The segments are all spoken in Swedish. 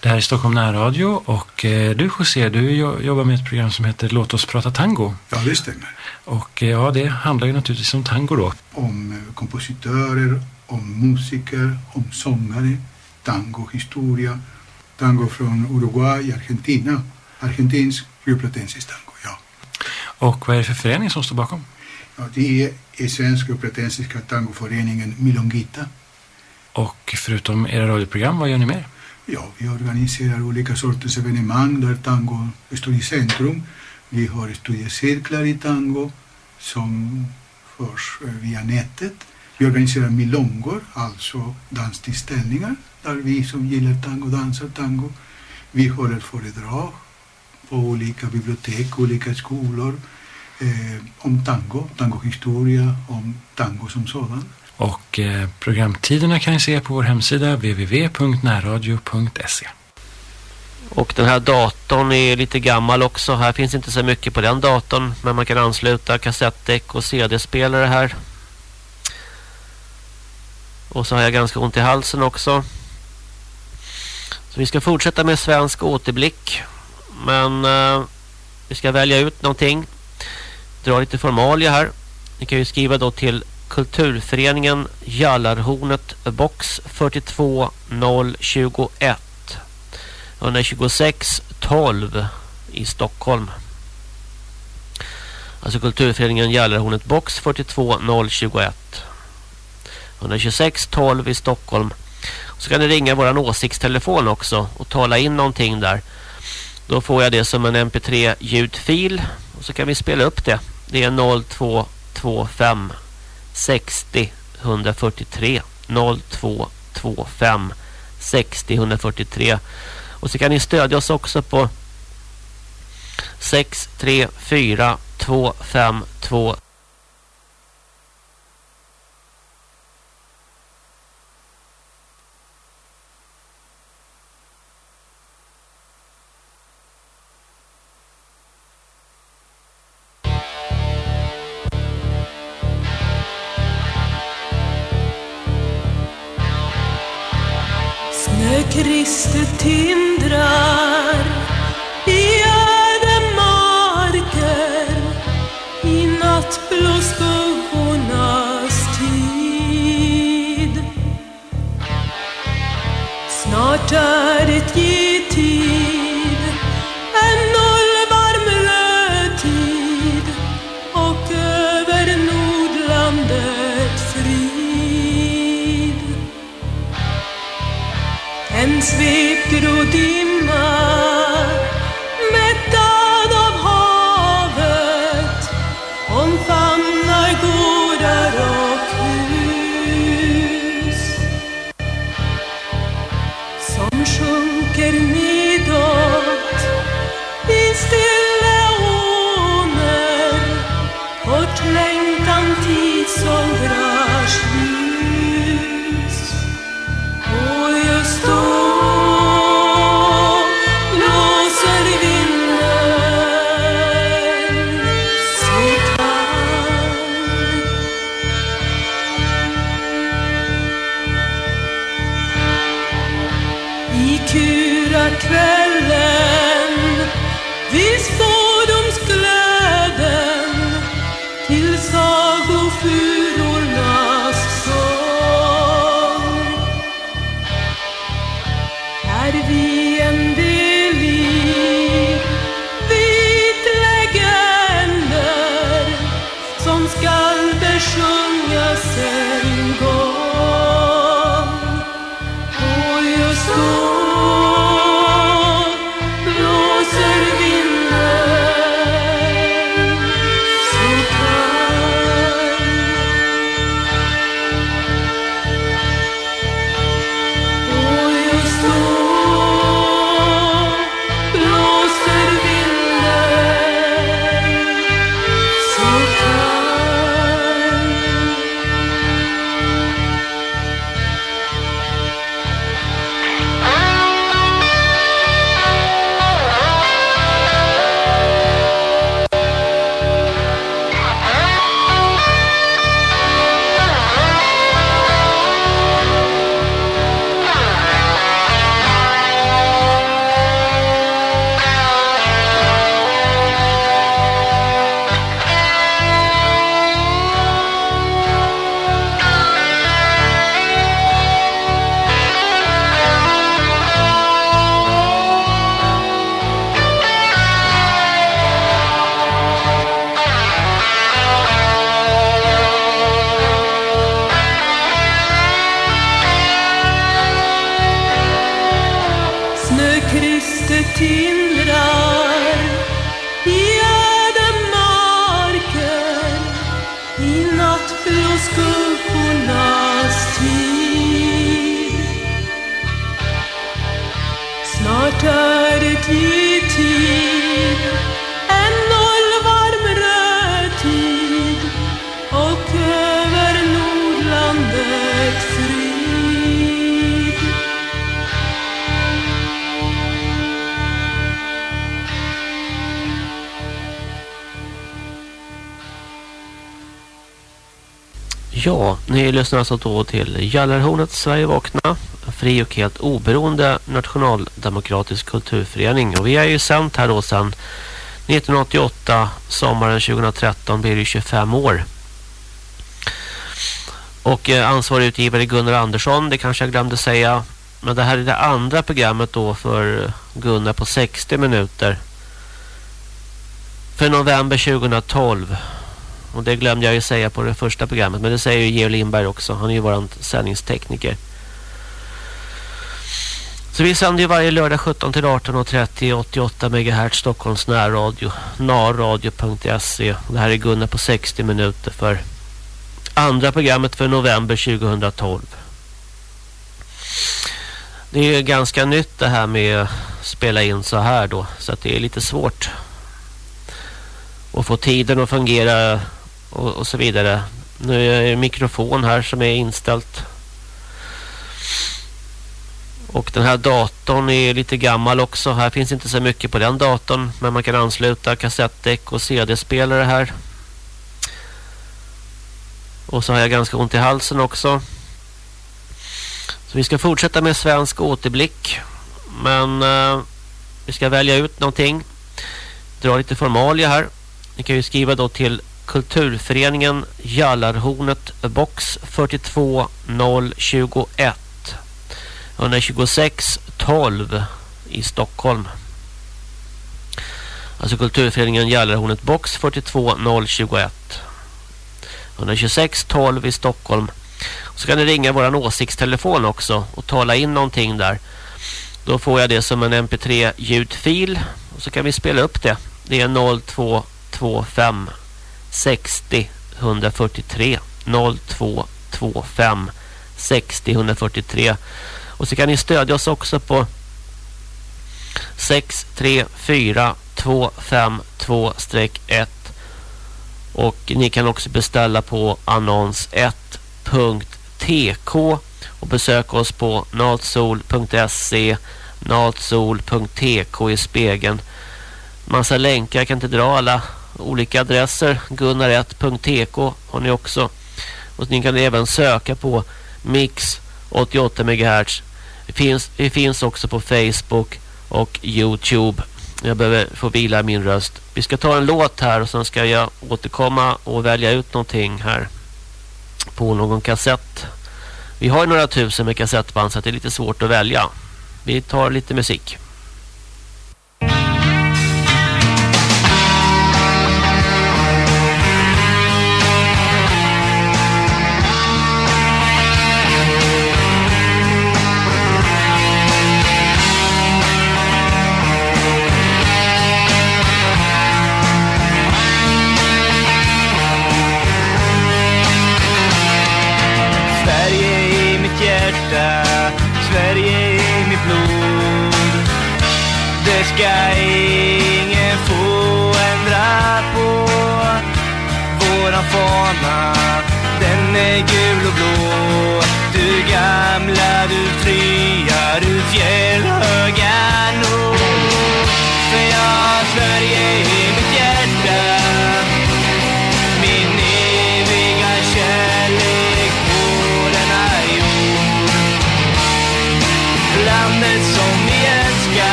Det här är Stockholm närradio och eh, du José, du jobbar med ett program som heter Låt oss prata tango. Ja, det stämmer. Och eh, ja, det handlar ju naturligtvis om tango då. Om eh, kompositörer, om musiker, om sångare, tangohistoria, tango från Uruguay, Argentina, argentinsk rioplatensisk tango, ja. Och vad är det för förening som står bakom? Ja, det är Svenska rioplatensiska tangoföreningen Milongita. Och förutom era radioprogram, vad gör ni mer? Ja, vi organiserar olika sorters evenemang där tango står i centrum. Vi har studiecirklar i tango som förs eh, via nätet. Vi organiserar milongor, alltså danstillställningar där vi som gillar tango dansar tango. Vi håller föredrag på olika bibliotek, olika skolor eh, om tango, tangohistoria, om tango som sådan. Och eh, programtiderna kan ni se på vår hemsida www.närradio.se. Och den här datorn är lite gammal också. Här finns inte så mycket på den datorn. Men man kan ansluta kassettdäck och CD-spelare här. Och så har jag ganska ont i halsen också. Så vi ska fortsätta med svensk återblick. Men eh, vi ska välja ut någonting. Dra lite formalia här. Ni kan ju skriva då till Kulturföreningen Jallarhornet box 42021 126 12 i Stockholm. Alltså Kulturföreningen Jallarhornet box 42021 126 12 i Stockholm. Så kan ni ringa våran åsiktstelefon också och tala in någonting där. Då får jag det som en mp3 ljudfil och så kan vi spela upp det. Det är 0225 60 143 0225 60 143 och så kan ni stödja oss också på 634 252 i Vi lyssnar alltså då till Jallarhornet Sverige vakna. Fri och helt oberoende nationaldemokratisk kulturförening. Och vi är ju sänt här då sedan 1988, sommaren 2013 blir det 25 år. Och eh, ansvarig utgivare Gunnar Andersson, det kanske jag glömde säga. Men det här är det andra programmet då för eh, Gunnar på 60 minuter. För november 2012. Och det glömde jag ju säga på det första programmet. Men det säger ju Georg Lindberg också. Han är ju våran sändningstekniker. Så vi sänder ju varje lördag 17 till 18.30 88 MHz Stockholms närradio. narradio.se. Det här är Gunnar på 60 minuter för andra programmet för november 2012. Det är ju ganska nytt det här med att spela in så här då. Så att det är lite svårt att få tiden att fungera och, och så vidare. Nu är det mikrofon här som är inställt. Och den här datorn är lite gammal också. Här finns inte så mycket på den datorn. Men man kan ansluta kassettdäck och CD-spelare här. Och så har jag ganska ont i halsen också. Så vi ska fortsätta med svensk återblick. Men eh, vi ska välja ut någonting. Dra lite formalia här. Ni kan ju skriva då till Kulturföreningen Jallarhornet box 42021 126 12 i Stockholm. Alltså Kulturföreningen Jallarhornet box 42021 126 12 i Stockholm. Så kan ni ringa våran åsiktstelefon också och tala in någonting där. Då får jag det som en mp3 ljudfil och så kan vi spela upp det. Det är 0225 60 143 0225 60 143 och så kan ni stödja oss också på 634 252-1 och ni kan också beställa på annons1.tk och besöka oss på natsol.se natsol.tk i spegeln. Massa länkar, jag kan inte dra alla olika adresser. Gunnar1.tk har ni också. Och ni kan även söka på Mix 88 MHz det finns, det finns också på Facebook och Youtube. Jag behöver få vila min röst. Vi ska ta en låt här och sen ska jag återkomma och välja ut någonting här på någon kassett. Vi har några tusen med kassettband så det är lite svårt att välja. Vi tar lite musik.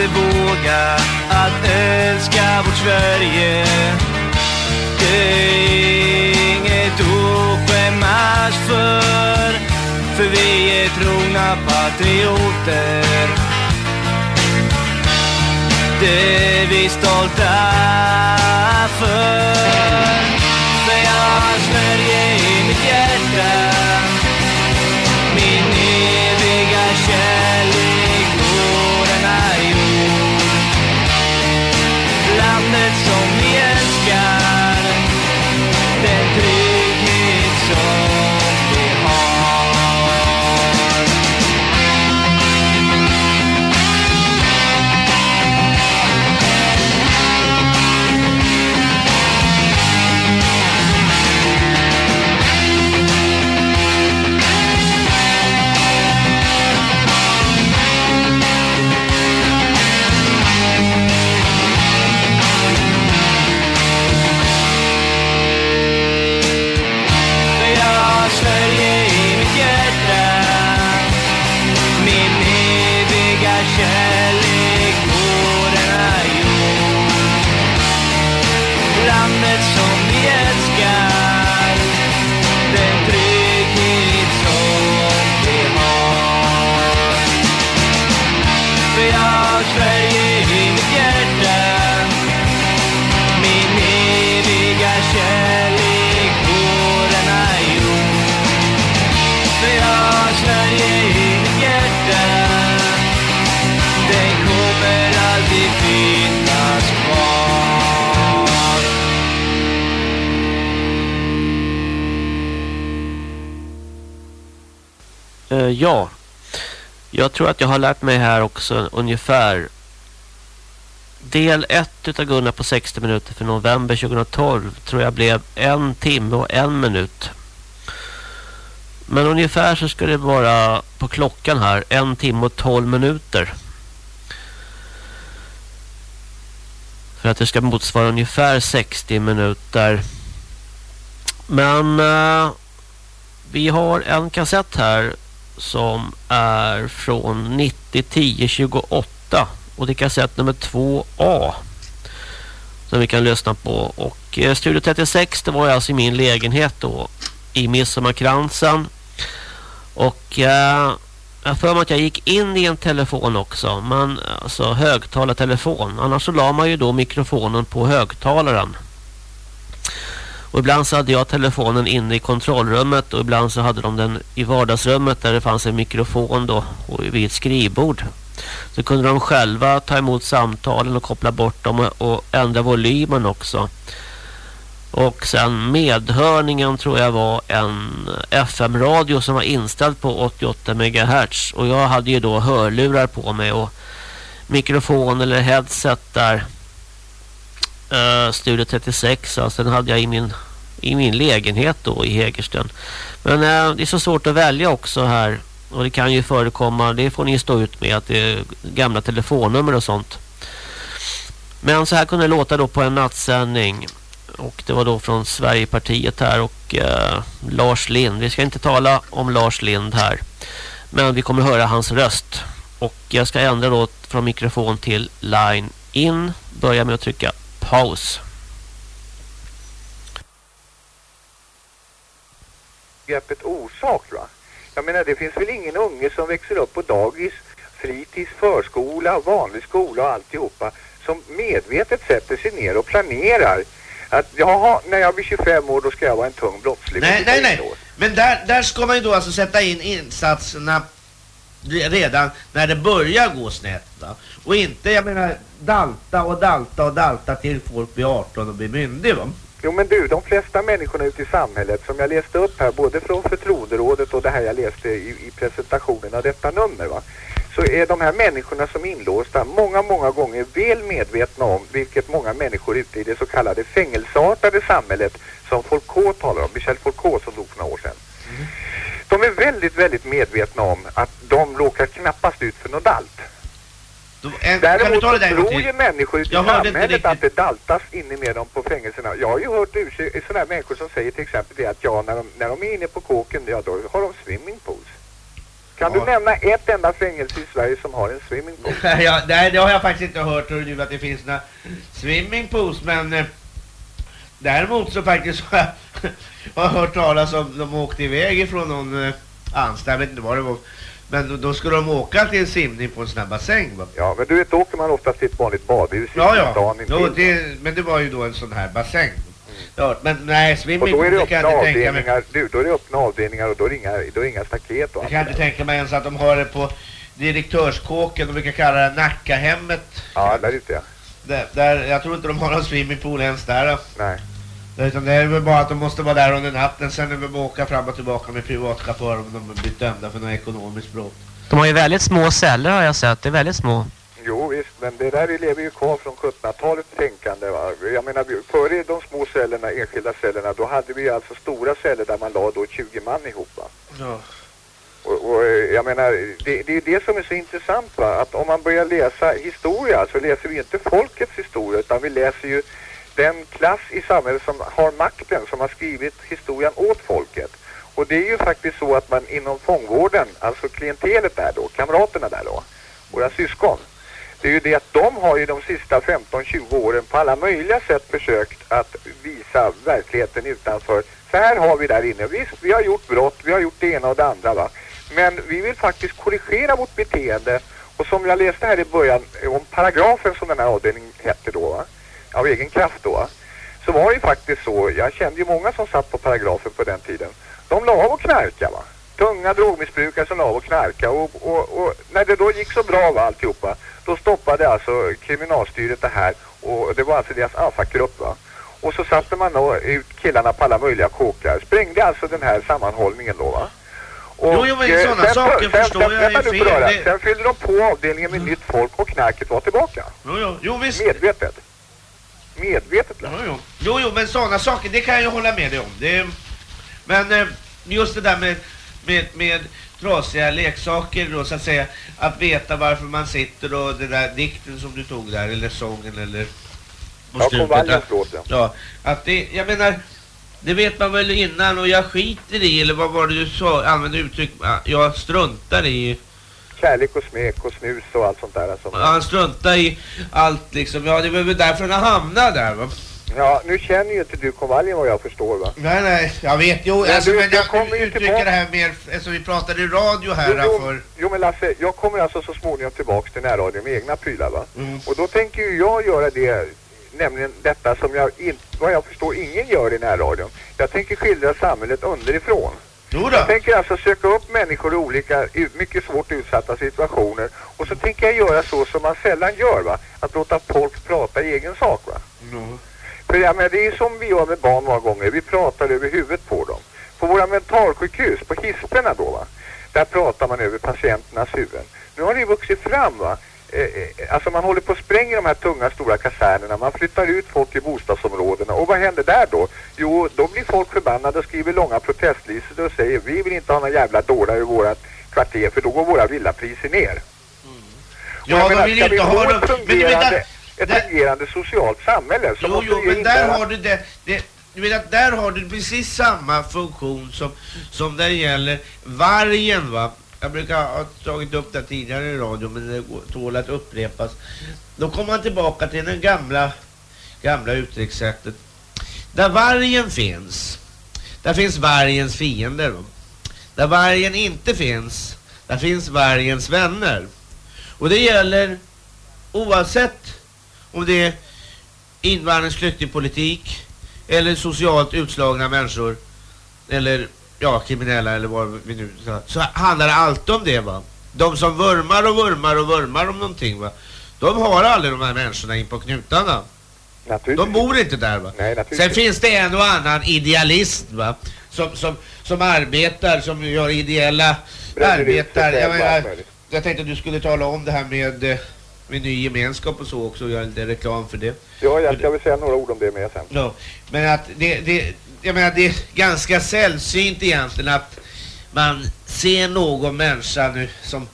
Inte våga att älska vårt Sverige. Det är inget att skämmas för. För vi är trogna patrioter. Det är vi stolta. För Uh, ja. Jag tror att jag har lärt mig här också ungefär del 1 av Gunnar på 60 minuter för november 2012 tror jag blev en timme och en minut. Men ungefär så ska det vara på klockan här en timme och 12 minuter. För att det ska motsvara ungefär 60 minuter. Men uh, vi har en kassett här som är från 901028. och det är kassett nummer 2A som vi kan lyssna på. Och eh, Studio 36 det var alltså i min lägenhet då i Midsommarkransen. Och eh, jag för mig att jag gick in i en telefon också men alltså högtalartelefon. Annars så la man ju då mikrofonen på högtalaren och ibland så hade jag telefonen inne i kontrollrummet och ibland så hade de den i vardagsrummet där det fanns en mikrofon då och vid ett skrivbord. Så kunde de själva ta emot samtalen och koppla bort dem och, och ändra volymen också. Och sen medhörningen tror jag var en FM-radio som var inställd på 88 MHz. Och jag hade ju då hörlurar på mig och mikrofon eller headset där uh, Studio 36 alltså den hade jag i min, i min lägenhet då i Hägersten. Men uh, det är så svårt att välja också här och det kan ju förekomma, det får ni stå ut med att det är gamla telefonnummer och sånt. Men så här kunde det låta då på en nattsändning och det var då från Sverigepartiet här och uh, Lars Lind. Vi ska inte tala om Lars Lind här. Men vi kommer höra hans röst. Och jag ska ändra då från mikrofon till line in. Börja med att trycka paus. begreppet orsak. Va? Jag menar, det finns väl ingen unge som växer upp på dagis, fritids, förskola, vanlig skola och alltihopa som medvetet sätter sig ner och planerar att jaha, när jag blir 25 år då ska jag vara en tung brottsling. Nej, nej, nej. Men där, där ska man ju då alltså sätta in insatserna redan när det börjar gå snett. Va? Och inte, jag menar, dalta och dalta och dalta till folk blir 18 och blir myndig. Va? Jo men du, de flesta människorna ute i samhället som jag läste upp här, både från förtroenderådet och det här jag läste i, i presentationen av detta nummer va. Så är de här människorna som är inlåsta många, många gånger väl medvetna om vilket många människor ute i det så kallade fängelseartade samhället som Foucault talar om, Michel Foucault som dog för några år sedan. De är väldigt, väldigt medvetna om att de råkar knappast ut för något dalt. Då, en, kan du Däremot tror ju människor ute i samhället att det daltas inne med dem på fängelserna. Jag har ju hört sådana här människor som säger till exempel det att ja, när de, när de är inne på kåken, ja då har de swimmingpools. Kan Ja. du nämna ett enda fängelse i Sverige som har en swimmingpool? ja, nej, det har jag faktiskt inte hört hör du, att det finns några swimmingpools, men eh, däremot så faktiskt har jag, har hört talas om de åkte iväg ifrån någon eh, anstalt, jag vet inte vad det var. Men då, skulle de åka till en simning på en sån här bassäng va? Ja, men du vet, då åker man oftast till ett vanligt badhus Ja, ja. stan Jo, det, men det var ju då en sån här bassäng. Ja, men nej, Och swimming då är det öppna avdelningar, du, då är det öppna avdelningar och då är det inga, då är inga staket och Jag kan inte tänka mig ens att de har det på direktörskåken, de brukar kalla det Nackahemmet. Ja, där ute ja. Där, där, jag tror inte de har någon swimmingpool ens där. Då. Nej. Utan det är väl bara att de måste vara där under natten, sen är det bara åka fram och tillbaka med privatchaufför om de blir dömda för något ekonomiskt brott. De har ju väldigt små celler har jag sett. Det är väldigt små. Jo visst, men det där lever ju kvar från 1700-talets tänkande va. Jag menar, före de små cellerna, enskilda cellerna, då hade vi ju alltså stora celler där man la då 20 man ihop va. Ja. Och, och eh, jag menar, det, det är det som är så intressant va, att om man börjar läsa historia så läser vi inte folkets historia utan vi läser ju den klass i samhället som har makten, som har skrivit historien åt folket. Och det är ju faktiskt så att man inom fångvården, alltså klientelet där då, kamraterna där då, våra syskon, det är ju det att de har ju de sista 15-20 åren på alla möjliga sätt försökt att visa verkligheten utanför. Så här har vi där inne. Visst, vi har gjort brott, vi har gjort det ena och det andra va. Men vi vill faktiskt korrigera vårt beteende. Och som jag läste här i början eh, om paragrafen som den här avdelningen hette då va. Av egen kraft då. Så var det ju faktiskt så, jag kände ju många som satt på paragrafen på den tiden. De la av och knarka va. Tunga drogmissbrukare som la av och knarka och, och, och när det då gick så bra va alltihopa då stoppade alltså kriminalstyret det här och det var alltså deras AFA-grupp va. Och så satte man då ut killarna på alla möjliga kåkar. Sprängde alltså den här sammanhållningen då va. Och, Jo, jo, men eh, sådana sen- saker sen, förstår sen, jag är fel. Sen fyllde de på avdelningen med nytt folk och knarket var tillbaka. Jo, jo, jo visst. Medvetet. Medvetet. Jo, jo. jo, jo men sådana saker, det kan jag ju hålla med dig om. Det, men eh, just det där med, med, med trasiga leksaker då, så att säga, att veta varför man sitter och det där dikten som du tog där, eller sången, eller Ja, låt ja. Att det, jag menar, det vet man väl innan och jag skiter i, eller vad var det du sa, använde uttryck, ja, jag struntar i, Kärlek och smek och snus och allt sånt där. Alltså. han struntar i allt liksom, ja det var väl därför han hamnade där va. Ja, nu känner ju inte du konvaljen vad jag förstår va. Nej, nej, jag vet. Jo, Men alltså, du, men jag jag kommer uttrycka tillbaka- det här mer, alltså vi pratade i radio här Jo, jo, för... jo men Lasse, jag kommer alltså så småningom tillbaks till närradion med egna prylar va. Mm. Och då tänker ju jag göra det, nämligen detta som jag inte, vad jag förstår ingen gör i närradion. Jag tänker skildra samhället underifrån. Jo. Jag tänker alltså söka upp människor i olika, mycket svårt utsatta situationer. Och så tänker jag göra så som man sällan gör va. Att låta folk prata i egen sak va. Jo. För jag menar, det är som vi gör med barn många gånger. Vi pratar över huvudet på dem. På våra mentalsjukhus, på hisperna då va. Där pratar man över patienternas huvuden. Nu har det ju vuxit fram va. Eh, alltså man håller på att spränga de här tunga stora kasernerna. Man flyttar ut folk i bostadsområdena. Och vad händer där då? Jo, då blir folk förbannade och skriver långa protestlistor och säger vi vill inte ha några jävla dårar i vårat kvarter för då går våra villapriser ner. Och Ja, de vill inte vi ha dem. Men att- ett där- fungerande socialt samhälle så Jo, jo, det men där innebära- har du det, det du vet att där har du precis samma funktion som, som där gäller vargen va. Jag brukar ha tagit upp det tidigare i radio men det tål att upprepas. Då kommer man tillbaka till den gamla, gamla uttryckssättet. Där vargen finns, där finns vargens fiender. Där vargen inte finns, där finns vargens vänner. Och det gäller oavsett om det är invandrings flyktingpolitik eller socialt utslagna människor eller ja, kriminella eller vad vi nu ska så handlar det alltid om det va. De som vurmar och vurmar och vurmar om någonting va. De har aldrig de här människorna in på knutarna. De bor inte där va. Nej. Sen finns det en och annan idealist va. Som, som, som arbetar, som gör ideella arbetar. Jag, menar, jag tänkte att du skulle tala om det här med, eh, med ny gemenskap och så också och göra lite reklam för det. Ja, jag ska väl säga några ord om det med sen. Ja, men att det, det, jag menar, det är ganska sällsynt egentligen att man ser någon människa nu som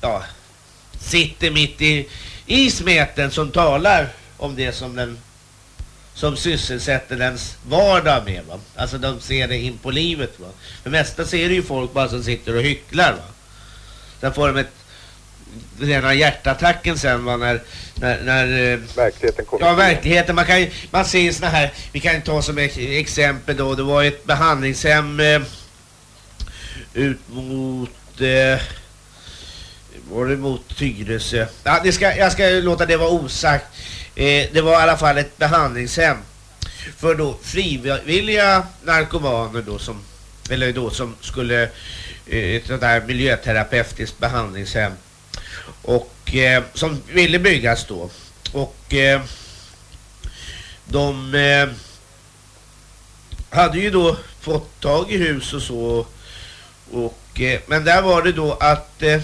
ja, sitter mitt i, i smeten som talar om det som den som sysselsätter ens vardag med va. Alltså de ser det in på livet va. För mesta ser det ju folk bara som sitter och hycklar va. Sen får de ett rena hjärtattacken sen va, när, när, när eh, Verkligheten kommer. Ja, verkligheten. Man kan ju, man ser såna här, vi kan ta som ex exempel då, det var ett behandlingshem eh, ut mot, eh, var det mot Tyresö? Ja, det ska, jag ska låta det vara osagt. Eh, det var i alla fall ett behandlingshem för då frivilliga narkomaner då som, eller då som skulle eh, ett sånt där miljöterapeutiskt behandlingshem och eh, som ville byggas då och eh, de eh, hade ju då fått tag i hus och så och eh, men där var det då att eh,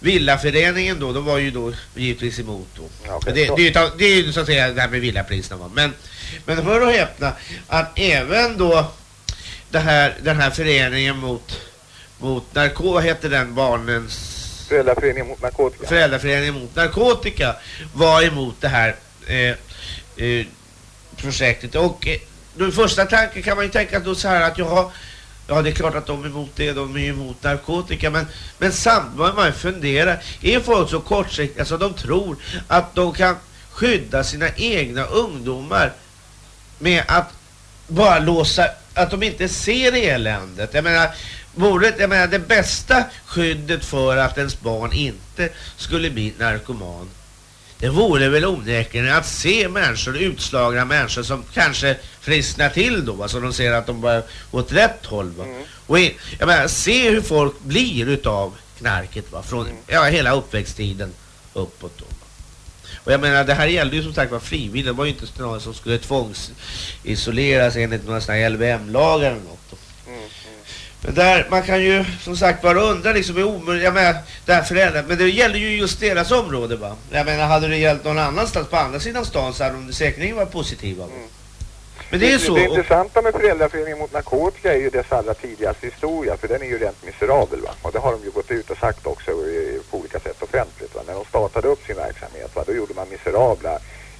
villaföreningen då, de var ju då givetvis emot då. Okej. det, det, det är ju så att säga det här med villapriserna va. Men, men för att häpna att även då här, den här föreningen mot, mot narko, vad heter den barnens Föräldraföreningen mot narkotika. föräldraföreningen mot narkotika var emot det här eh, eh, projektet. Och eh, den första tanken kan man ju tänka då så här att ja, ja det är klart att de är emot det, de är emot narkotika. Men, men samtidigt man ju fundera, är folk så kortsiktiga så de tror att de kan skydda sina egna ungdomar med att bara låsa, att de inte ser eländet. Jag menar, vore, jag menar det bästa skyddet för att ens barn inte skulle bli narkoman det vore väl onekligen att se människor, utslagna människor som kanske frisknar till då, alltså de ser att de börjar åt rätt håll va. Och i, jag menar, se hur folk blir utav knarket va, från ja, hela uppväxttiden uppåt då. va. Och jag menar, det här gällde ju som sagt var frivilligt, det var ju inte någon som skulle tvångsisoleras enligt några sådana LVM-lagar eller något. Men där, man kan ju som sagt bara undra liksom hur omöjligt, jag menar, det här föräldrar, men det gäller ju just deras område va. Jag menar, hade det gällt någon annanstans på andra sidan stan så hade de säkerligen varit positiva. Va? Men det är så. Det och- intressanta med Föräldraföreningen mot narkotika är ju dess allra tidigaste historia, för den är ju rent miserabel va. Och det har de ju gått ut och sagt också i, på olika sätt offentligt va. När de startade upp sin verksamhet va, då gjorde man miserabla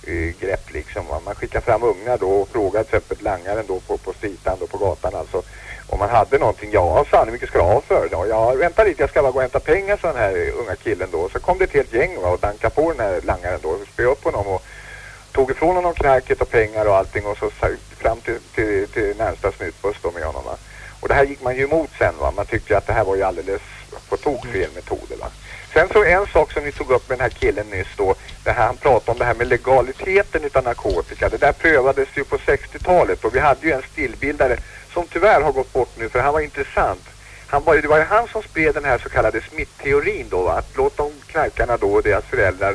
eh, grepp liksom va. Man skickade fram ungar då och frågade till exempel langaren då på, på stritan då på gatan alltså om man hade någonting, ja sa han, hur mycket ska du ha för det? Och Ja, vänta lite, jag ska bara gå och hämta pengar, sa den här unga killen då. Så kom det ett helt gäng va, och dankade på den här langaren då, och spöade upp honom och tog ifrån honom knarket och pengar och allting och så fram till, till, till närmsta snutbuss då med honom va. Och det här gick man ju emot sen va. Man tyckte att det här var ju alldeles på tok fel metoder va. Sen så en sak som ni tog upp med den här killen nyss då, det här, han pratade om det här med legaliteten utav narkotika. Det där prövades ju på 60-talet och vi hade ju en stillbildare som tyvärr har gått bort nu för han var intressant. Han var, det var ju han som spred den här så kallade smittteorin då att låt de knarkarna då och deras föräldrar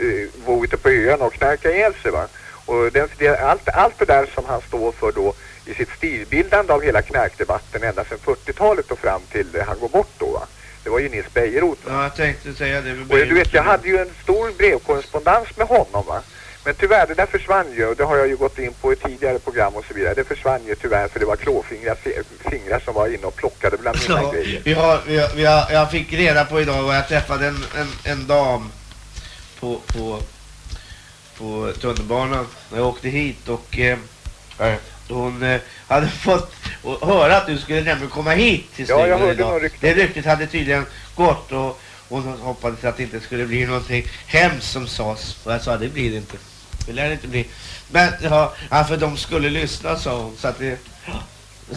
eh, bo ute på öarna och knarka ihjäl sig va. Och den, det, allt, allt det där som han står för då i sitt stilbildande av hela knarkdebatten ända sedan 40-talet och fram till eh, han går bort då va. Det var ju Nils Bejerot. Ja, jag tänkte säga det. Och du vet, jag hade ju en stor brevkorrespondens med honom va. Men tyvärr, det där försvann ju och det har jag ju gått in på i tidigare program och så vidare. Det försvann ju tyvärr för det var klåfingrar fi- fingrar som var inne och plockade bland mina Ja, grejer. vi har, vi har, vi har, jag fick reda på idag och jag träffade en, en, en dam på, på, på tunnelbanan när jag åkte hit och eh, hon eh, hade fått höra att du skulle nämligen komma hit till Ja, jag studion hörde idag. något rykte. Det ryktet hade tydligen gått och hon hoppades att det inte skulle bli någonting hemskt som sades. Och jag sa det blir det inte. Det lär det inte bli. Men ja, ja, för de skulle lyssna hon. Så att det, så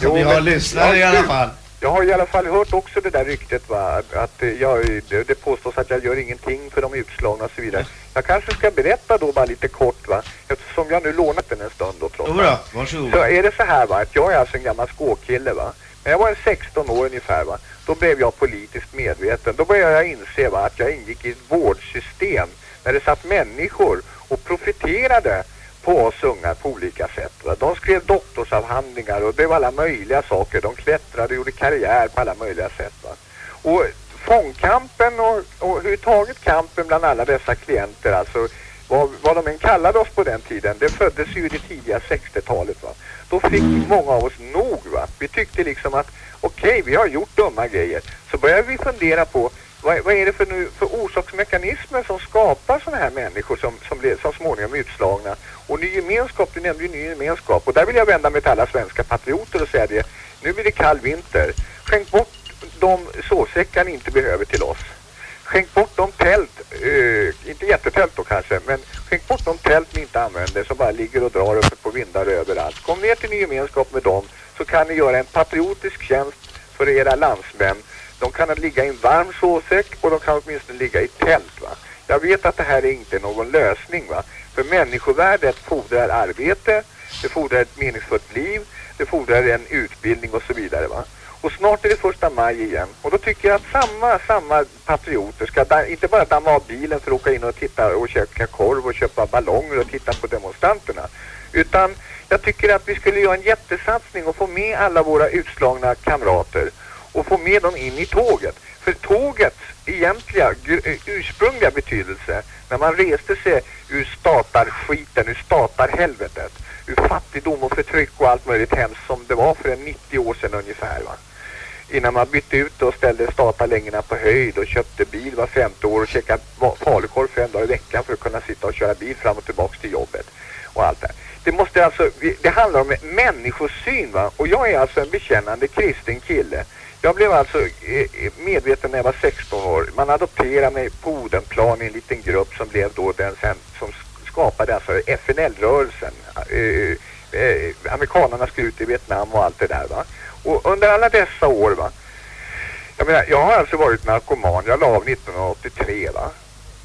Jo, vi har lyssnare i alla fall. Jag har i alla fall hört också det där ryktet va, att jag, det, påstås att jag gör ingenting för de utslagna och så vidare. Jag kanske ska berätta då bara lite kort va, eftersom jag nu lånat den en stund då trots Jo allt. då, varsågod. Så är det så här va, att jag är alltså en gammal skåkille va. När jag var en 16 år ungefär va, då blev jag politiskt medveten. Då började jag inse va, att jag ingick i ett vårdsystem där det satt människor och profiterade på oss ungar på olika sätt. Va? De skrev doktorsavhandlingar och det var alla möjliga saker. De klättrade och gjorde karriär på alla möjliga sätt. Va? Och fångkampen och, och överhuvudtaget kampen bland alla dessa klienter, alltså vad, vad de än kallade oss på den tiden, det föddes ju i det tidiga 60-talet va. Då fick många av oss nog va. Vi tyckte liksom att okej, vi har gjort dumma grejer. Så började vi fundera på vad, vad är det för, nu, för orsaksmekanismer som skapar sådana här människor som, som blir som småningom utslagna. Och ny gemenskap, du nämnde ju ny gemenskap. Och där vill jag vända mig till alla svenska patrioter och säga det. Nu blir det kall vinter. Skänk bort de sovsäckar ni inte behöver till oss. Skänk bort de tält, eh, inte jättetält då kanske, men skänk bort de tält ni inte använder som bara ligger och drar uppe på vindar överallt. Kom ner till ny gemenskap med dem så kan ni göra en patriotisk tjänst för era landsmän. De kan ligga i en varm sovsäck och de kan åtminstone ligga i tält va. Jag vet att det här är inte någon lösning va. För människovärdet fordrar arbete, det fordrar ett meningsfullt liv, det fordrar en utbildning och så vidare va. Och snart är det första maj igen. Och då tycker jag att samma, samma patrioter ska inte bara damma av bilen för att åka in och titta och köpa korv och köpa ballonger och titta på demonstranterna. Utan jag tycker att vi skulle göra en jättesatsning och få med alla våra utslagna kamrater och få med dem in i tåget. För tågets egentliga, eh, ursprungliga betydelse när man reste sig ur statarskiten, ur statarhelvetet, ur fattigdom och förtryck och allt möjligt hemskt som det var för en 90 år sedan ungefär va. Innan man bytte ut och ställde statarlängorna på höjd och köpte bil var femte år och käkade falukorv fem dagar i veckan för att kunna sitta och köra bil fram och tillbaks till jobbet och allt det här. Det måste alltså, det handlar om människosyn va. Och jag är alltså en bekännande kristen kille. Jag blev alltså eh, eh, medveten när jag var 16 år. Man adopterade mig på Odenplan i en liten grupp som blev då den sen, som skapade alltså FNL-rörelsen. Eh, eh, eh, amerikanerna skulle ut i Vietnam och allt det där va. Och under alla dessa år va. Jag menar, jag har alltså varit narkoman. Jag la av 1983 va.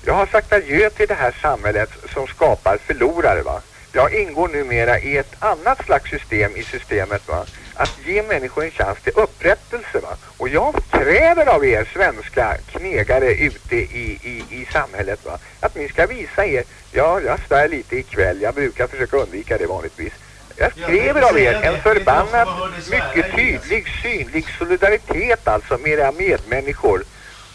Jag har sagt adjö till det här samhället som skapar förlorare va. Jag ingår numera i ett annat slags system i systemet va. Att ge människor en chans till upprättelse va. Och jag kräver av er svenska knegare ute i, i, i samhället va. Att ni ska visa er, ja jag svär lite ikväll, jag brukar försöka undvika det vanligtvis. Jag Ja, kräver av er en förbannat svära mycket tydlig, synlig solidaritet alltså med era medmänniskor.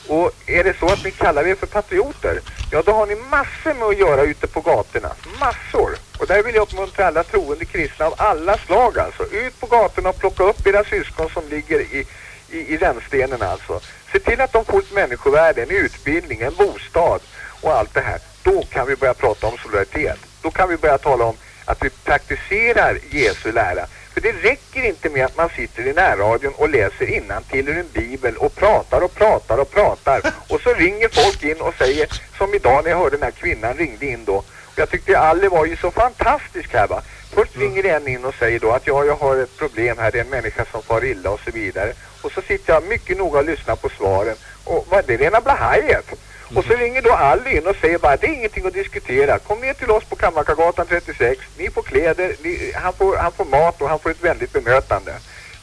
Och är det så att ni kallar er för patrioter, ja då har ni massor med att göra ute på gatorna. Massor. Och där vill jag uppmuntra alla troende kristna av alla slag alltså. Ut på gatorna och plocka upp era syskon som ligger i, i, i rännstenen alltså. Se till att de får ett människovärde, en utbildning, en bostad och allt det här. Då kan vi börja prata om solidaritet. Då kan vi börja tala om att vi praktiserar Jesu lära. För det räcker inte med att man sitter i närradion och läser till ur en bibel och pratar och pratar och pratar. Och så ringer folk in och säger, som idag när jag hörde den här kvinnan ringde in då. Och jag tyckte Ali var ju så fantastisk här va. Först ringer en in och säger då att ja, jag har ett problem här, det är en människa som far illa och så vidare. Och så sitter jag mycket noga och lyssnar på svaren. Och vad, det är rena blahajet. Och så ringer då Ali in och säger bara det är ingenting att diskutera. Kom ner till oss på Kammarkagatan 36. Ni får kläder, ni, han, får, han får mat och han får ett vänligt bemötande.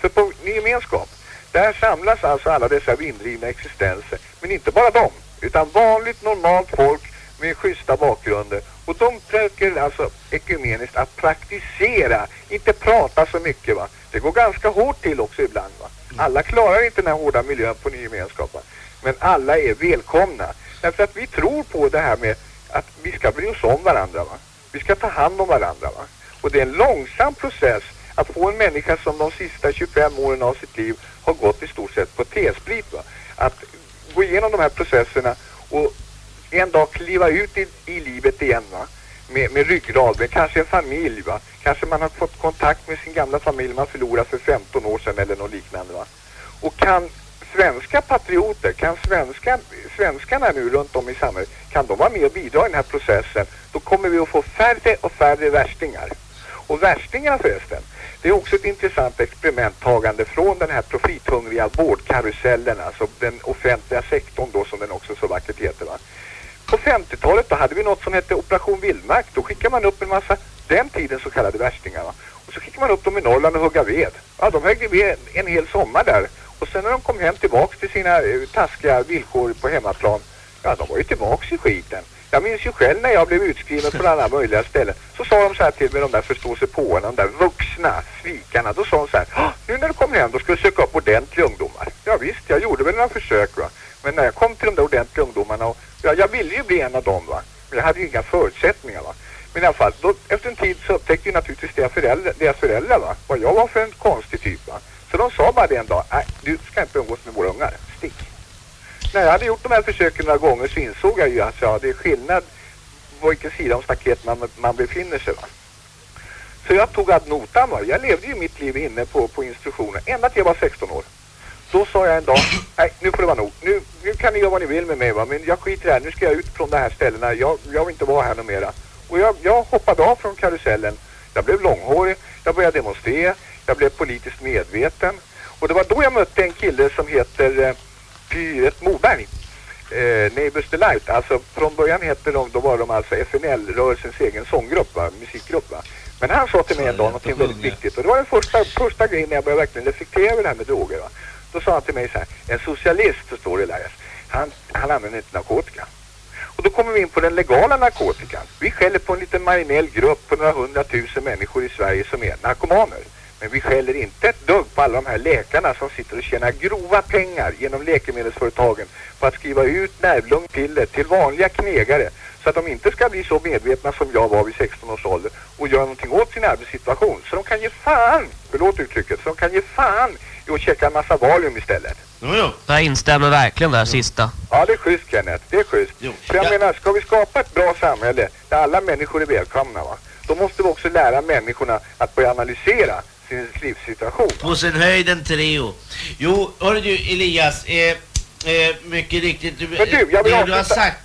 För på Ny Gemenskap, där samlas alltså alla dessa vinddrivna existenser. Men inte bara dem, utan vanligt normalt folk med schyssta bakgrunder. Och de försöker alltså ekumeniskt att praktisera, inte prata så mycket va. Det går ganska hårt till också ibland va. Alla klarar inte den här hårda miljön på Ny Gemenskap va. Men alla är välkomna. Därför att vi tror på det här med att vi ska bry oss om varandra va. Vi ska ta hand om varandra va. Och det är en långsam process att få en människa som de sista 25 åren av sitt liv har gått i stort sett på T-sprit va. Att gå igenom de här processerna och en dag kliva ut i, i livet igen va. Med, med ryggrad, med kanske en familj va. Kanske man har fått kontakt med sin gamla familj man förlorade för 15 år sedan eller något liknande va. Och kan svenska patrioter, kan svenska, svenskarna nu runt om i samhället, kan de vara med och bidra i den här processen, då kommer vi att få färre och färre värstingar. Och värstingar förresten, det är också ett intressant experimenttagande från den här profithungriga vårdkarusellen, alltså den offentliga sektorn då som den också så vackert heter va. På 50-talet då hade vi något som hette Operation Vildmark. Då skickade man upp en massa, den tiden så kallade värstingar va. Och så skickade man upp dem i Norrland och hugga ved. Ja, de högg ved en hel sommar där. Och sen när de kom hem tillbaks till sina eh, taskiga villkor på hemmaplan, ja de var ju tillbaks i skiten. Jag minns ju själv när jag blev utskriven på alla möjliga ställen. Så sa de så här till mig, de där förståsigpåarna, de där vuxna svikarna. Då sa de så här, nu när du kommer hem då ska du söka upp ordentliga ungdomar. Ja visst, jag gjorde väl några försök va. Men när jag kom till de där ordentliga ungdomarna och ja, jag ville ju bli en av dem va. Men jag hade ju inga förutsättningar va. Men i alla fall, då, efter en tid så upptäckte ju naturligtvis deras föräldrar, deras föräldrar va. Vad jag var för en konstig typ va. Så de sa bara det en dag, nej du ska inte umgås med våra ungar, stick. När jag hade gjort de här försöken några gånger så insåg jag ju att ja, det är skillnad på vilken sida om staket man, man befinner sig va. Så jag tog ad notam va. Jag levde ju mitt liv inne på, på institutioner ända till jag var 16 år. Då sa jag en dag, nej nu får det vara nog. Nu, nu kan ni göra vad ni vill med mig va, men jag skiter i det här. Nu ska jag ut från de här ställena. Jag, jag vill inte vara här något mera. Och jag, jag hoppade av från karusellen. Jag blev långhårig, jag började demonstrera, jag blev politiskt medveten. Och det var då jag mötte en kille som heter eh, Pyret Moberg. Eh, Neighbors Delight. Alltså från början hette de, då var de alltså FNL-rörelsens egen sånggrupp, va? musikgrupp va. Men han sa till mig en dag någonting väldigt viktigt och det var den första, första grejen när jag började verkligen reflektera över det här med droger va. Då sa han till mig så här, en socialist förstår du Elias, han, han använder inte narkotika. Och då kommer vi in på den legala narkotikan. Vi skäller på en liten marginell grupp på några hundratusen människor i Sverige som är narkomaner. Men vi skäller inte ett dugg på alla de här läkarna som sitter och tjänar grova pengar genom läkemedelsföretagen på att skriva ut nervlungpiller till vanliga knegare så att de inte ska bli så medvetna som jag var vid 16 års ålder och göra någonting åt sin arbetssituation. Så de kan ge fan, förlåt uttrycket, så de kan ge fan i att checka en massa valium istället. Jo, jo. Jag instämmer verkligen där sista. Ja, det är schysst Kenneth. Det är schysst. Jo. För jag Ja. menar, ska vi skapa ett bra samhälle där alla människor är välkomna va? Då måste vi också lära människorna att börja analysera sin livssituation. På sin höjd en trio. Jo, hörru du Elias, eh, eh, mycket riktigt. Du, Men du, jag vill det du har sagt.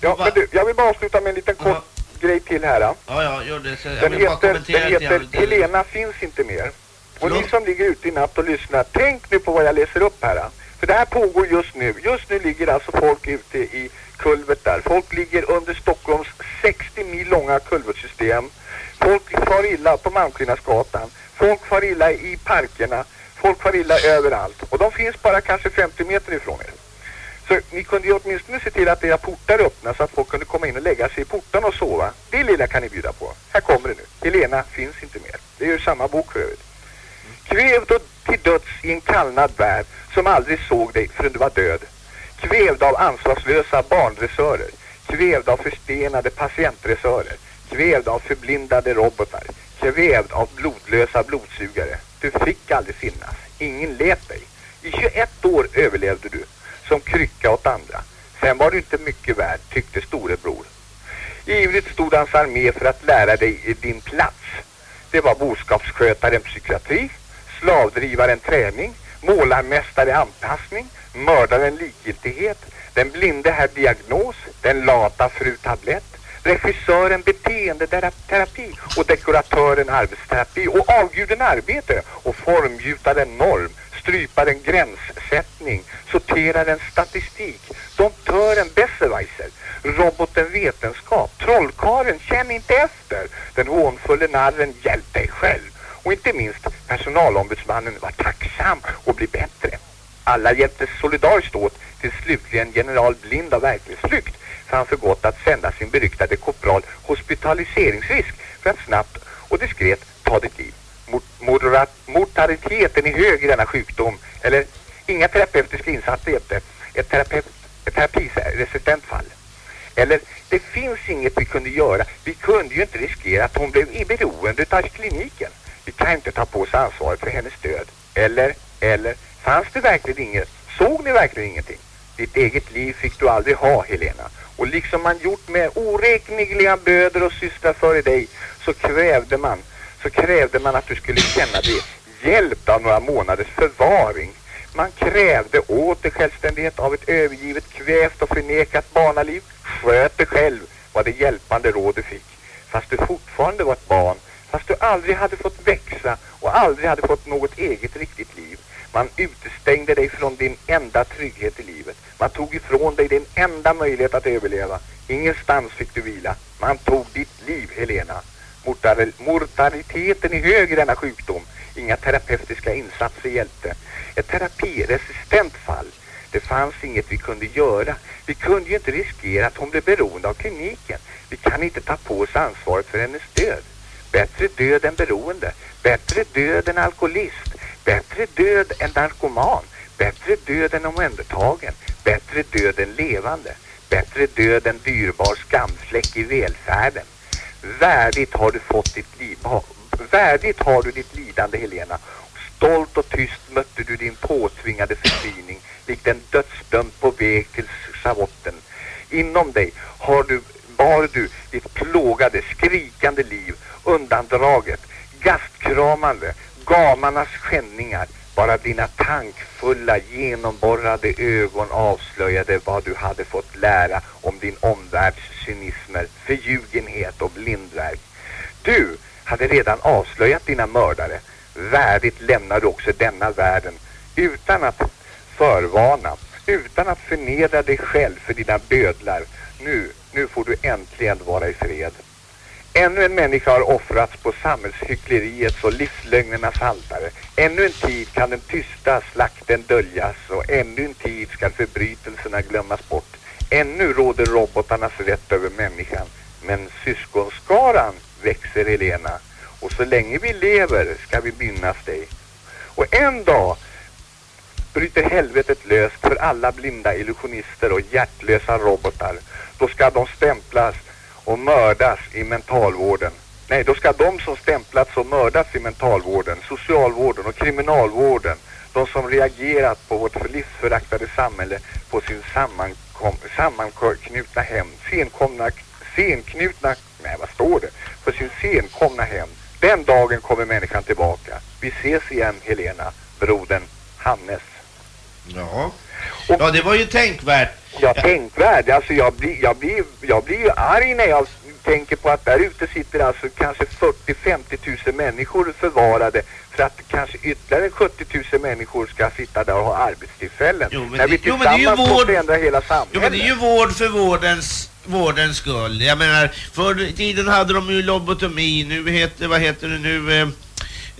Ja, Va? men du, jag vill bara avsluta med en liten kort grej till här. Ja, ja, gör det. Så Den heter, den heter. Helena finns inte mer. Och ni som ligger ute i natt och lyssnar, tänk nu på vad jag läser upp här. För det här pågår just nu. Just nu ligger alltså folk ute i kulvert där. Folk ligger under Stockholms 60 mil långa kulvertsystem. Folk far illa på Malmskillnadsgatan. Folk far illa i parkerna. Folk far illa överallt. Och de finns bara kanske 50 meter ifrån er. Så ni kunde ju åtminstone se till att era portar öppnas så att folk kunde komma in och lägga sig i portarna och sova. Det lilla kan ni bjuda på. Här kommer det nu. Helena finns inte mer. Det är ju samma bok för övrigt. Kvävd och till döds i en kallnad värld som aldrig såg dig förrän du var död. Kvävd av ansvarslösa barnresörer. Kvävd av förstenade patientresörer Kvävd av förblindade robotar. Kvävd av blodlösa blodsugare. Du fick aldrig finnas. Ingen lät dig. I 21 år överlevde du som krycka åt andra. Sen var du inte mycket värd, tyckte storebror. Ivrigt stod hans armé för att lära dig din plats. Det var boskapsskötaren psykiatri, slavdrivaren träning, målarmästare anpassning, mördaren likgiltighet, den blinde herr diagnos, den lata fru tablett, regissören beteendeterapi och dekoratören arbetsterapi och avguden arbete och formgjutaren norm, stryparen gränssättning, sorteraren statistik, domptören besserwisser, roboten vetenskap, trollkaren känn inte efter, den hånfulle narren hjälp dig själv. Och inte minst personalombudsmannen var tacksam och bli bättre. Alla hjälptes solidariskt åt till slutligen general Blind av verklighetsflykt fann för gott att sända sin beryktade korpral hospitaliseringsrisk för att snabbt och diskret ta ditt liv. Mort mortaliteten är hög i denna sjukdom, eller inga terapeutiska insatser hjälpte. Ett, terapeut, ett terapiresistent fall. Eller, det finns inget vi kunde göra. Vi kunde ju inte riskera att hon blev beroende av kliniken. Vi kan inte ta på oss ansvaret för hennes död. Eller, eller, fanns det verkligen inget? Såg ni verkligen ingenting? Ditt eget liv fick du aldrig ha, Helena. Och liksom man gjort med oräkneliga böder och systrar före dig så krävde man, så krävde man att du skulle känna dig hjälpt av några månaders förvaring. Man krävde åter självständighet av ett övergivet, kvävt och förnekat barnaliv. Sköt dig själv var det hjälpande råd du fick. Fast du fortfarande var ett barn. Fast du aldrig hade fått växa och aldrig hade fått något eget riktigt liv. Man utestängde dig från din enda trygghet i livet. Man tog ifrån dig din enda möjlighet att överleva. Ingenstans fick du vila. Man tog ditt liv, Helena. Mortal mortaliteten är hög i denna sjukdom. Inga terapeutiska insatser hjälpte. Ett terapiresistent fall. Det fanns inget vi kunde göra. Vi kunde ju inte riskera att hon blev beroende av kliniken. Vi kan inte ta på oss ansvaret för hennes död. Bättre död än beroende. Bättre död än alkoholist. Bättre död än narkoman. Bättre död än omhändertagen. Bättre död än levande. Bättre död än dyrbar skamfläck i välfärden. Värdigt har du fått ditt liv. Värdigt har du ditt lidande, Helena. Stolt och tyst mötte du din påtvingade förtvining likt en dödsdömd på väg till savotten. Inom dig har du, bar du ditt plågade, skrikande liv undandraget, gastkramande, gamarnas skändningar, Bara dina tankfulla, genomborrade ögon avslöjade vad du hade fått lära om din omvärlds cynismer, förljugenhet och blindverk. Du hade redan avslöjat dina mördare. Värdigt lämnar du också denna världen utan att förvarna, utan att förnedra dig själv för dina bödlar. Nu, nu får du äntligen vara i fred. Ännu en människa har offrats på samhällshyckleriets och livslögnernas altare. Ännu en tid kan den tysta slakten döljas och ännu en tid ska förbrytelserna glömmas bort. Ännu råder robotarnas rätt över människan. Men syskonskaran växer Helena och så länge vi lever ska vi minnas dig. Och en dag bryter helvetet löst för alla blinda illusionister och hjärtlösa robotar. Då ska de stämplas och mördas i mentalvården. Nej, då ska de som stämplats och mördats i mentalvården, socialvården och kriminalvården, de som reagerat på vårt livsföraktade samhälle på sin sammanknutna hem, senkomna, senknutna, nej vad står det, för sin senkomna hem. Den dagen kommer människan tillbaka. Vi ses igen Helena, brodern Hannes. Ja. Ja, det var ju tänkvärt. Ja, tänkvärd. Alltså jag blir, jag blir, jag blir ju arg när jag tänker på att där ute sitter alltså kanske 40-50 tusen människor förvarade för att kanske ytterligare 70 000 människor ska sitta där och ha arbetstillfällen. Jo, men när det- vi jo, men det är ju vård- måste ändra hela samhället. Jo, men det är ju vård för vårdens, vårdens skull. Jag menar, förr i tiden hade de ju lobotomi. Nu heter, vad heter det nu? Eh,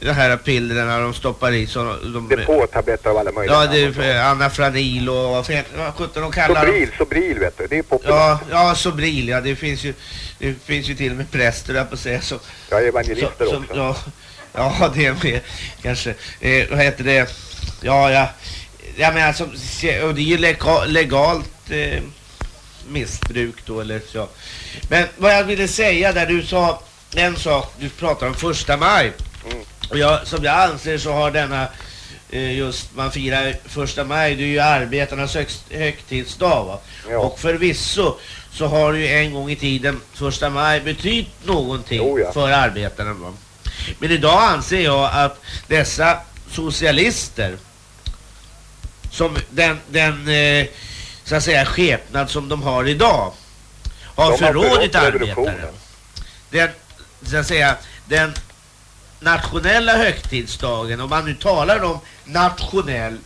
det här pillerna de stoppar i. Så de, Depåtabletter av alla möjliga Ja, det är Anafranil och vad sjutton de kallar dem. Sobril, Sobril vet du, det är populärt. Ja, ja, Sobril, ja. Det finns ju, det finns ju till och med präster där på säga så. Ja, evangelister som, också. ja, ja, det är med kanske. Eh, vad heter det? Ja, ja. Jag menar, som, och det är ju lega, legalt eh, missbruk då, eller så. Men vad jag ville säga där du sa en sak, du pratade om första maj. Och jag, som jag anser så har denna eh, just man firar första maj, det är ju arbetarnas högst, högtidsdag va? Ja. Och förvisso så har ju en gång i tiden första maj betytt någonting Jo, ja. för arbetarna va? Men idag anser jag att dessa socialister som den, den eh, så att säga skepnad som de har idag har De har förrådit revolutionen. Den, så att säga, den nationella högtidsdagen, om man nu talar om nationell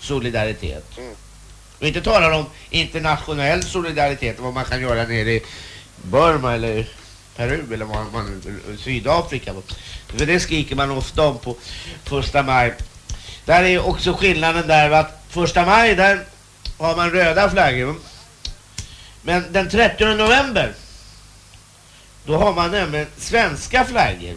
solidaritet. Mm. Och inte talar om internationell solidaritet, vad man kan göra nere i Burma eller Peru eller vad man Sydafrika. För det skriker man ofta om på första maj. Där är också skillnaden där att första maj där har man röda flaggor. Men den 30 november då har man nämligen svenska flaggor.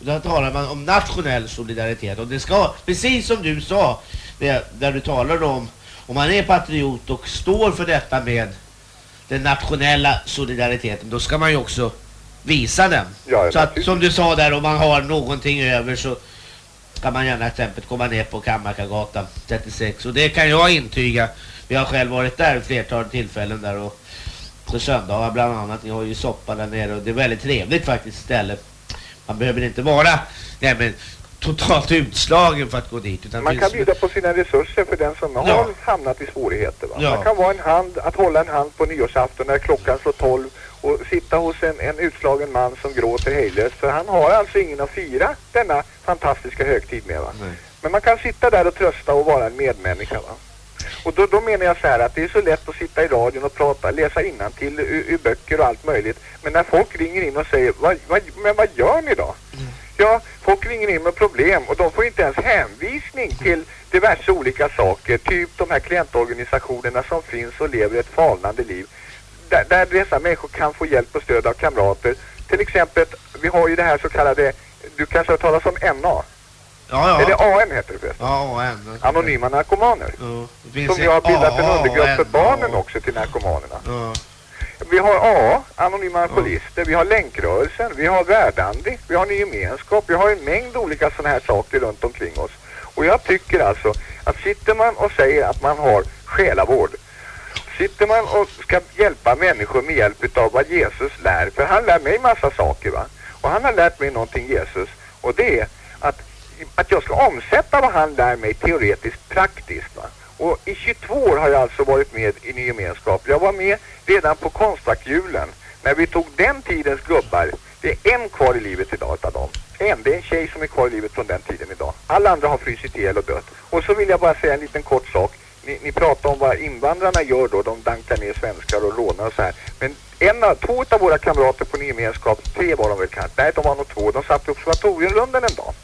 Då talar man om nationell solidaritet. Och det ska, precis som du sa, det, där du talar om om man är patriot och står för detta med den nationella solidariteten, då ska man ju också visa den. Ja, så att, som du sa där, om man har någonting över så kan man gärna exempel komma ner på Kammarkagatan 36. Och det kan jag intyga. Vi har själv varit där flertal tillfällen där och på söndagar bland annat. Ni har ju soppa där nere och det är väldigt trevligt faktiskt ställe. Man behöver inte vara nej, men, totalt utslagen för att gå dit. Utan Man kan bjuda på sina resurser för den som har Ja. hamnat i svårigheter. Ja. Man kan vara en hand, att hålla en hand på nyårsafton när klockan slår tolv och sitta hos en, en utslagen man som gråter hejlöst. För han har alltså ingen att fira denna fantastiska högtid med. Men man kan sitta där och trösta och vara en medmänniska. Va? Och då, då menar jag så här att det är så lätt att sitta i radion och prata, läsa innantill ur, böcker och allt möjligt. Men när folk ringer in och säger, vad, vad, men vad gör ni då? Ja, folk ringer in med problem och de får inte ens hänvisning till diverse olika saker. Typ de här klientorganisationerna som finns och lever ett falnande liv. Där, där dessa människor kan få hjälp och stöd av kamrater. Till exempel, vi har ju det här så kallade, du kanske har talat om NA? Ja, ja. Eller AM heter det förresten. Ja, än. Anonyma narkomaner. Ja, Som vi har bildat en undergrupp för barnen också till narkomanerna. Ja. Vi har A, Anonyma Alkoholister, vi har Länkrörelsen, vi har Verdandi, vi har Ny Gemenskap, vi har en mängd olika sådana här saker runt omkring oss. Och jag tycker alltså att sitter man och säger att man har själavård, sitter man och ska hjälpa människor med hjälp av vad Jesus lär, för han lär mig massa saker va, och han har lärt mig någonting Jesus, och det är att jag ska omsätta vad han lär mig teoretiskt praktiskt. Va? Och i 22 år har jag alltså varit med i Ny Gemenskap. Jag var med redan på konstfackjulen när vi tog den tidens gubbar. Det är en kvar i livet idag utav dem. En, det är en tjej som är kvar i livet från den tiden idag. Alla andra har frysit ihjäl och dött. Och så vill jag bara säga en liten kort sak. Ni, ni pratar om vad invandrarna gör då. De dankar ner svenskar och rånar och så här. Men en av, två av våra kamrater på Ny Gemenskap, tre var de väl kanske, nej de var nog två, de satt i observatorierunden en dag.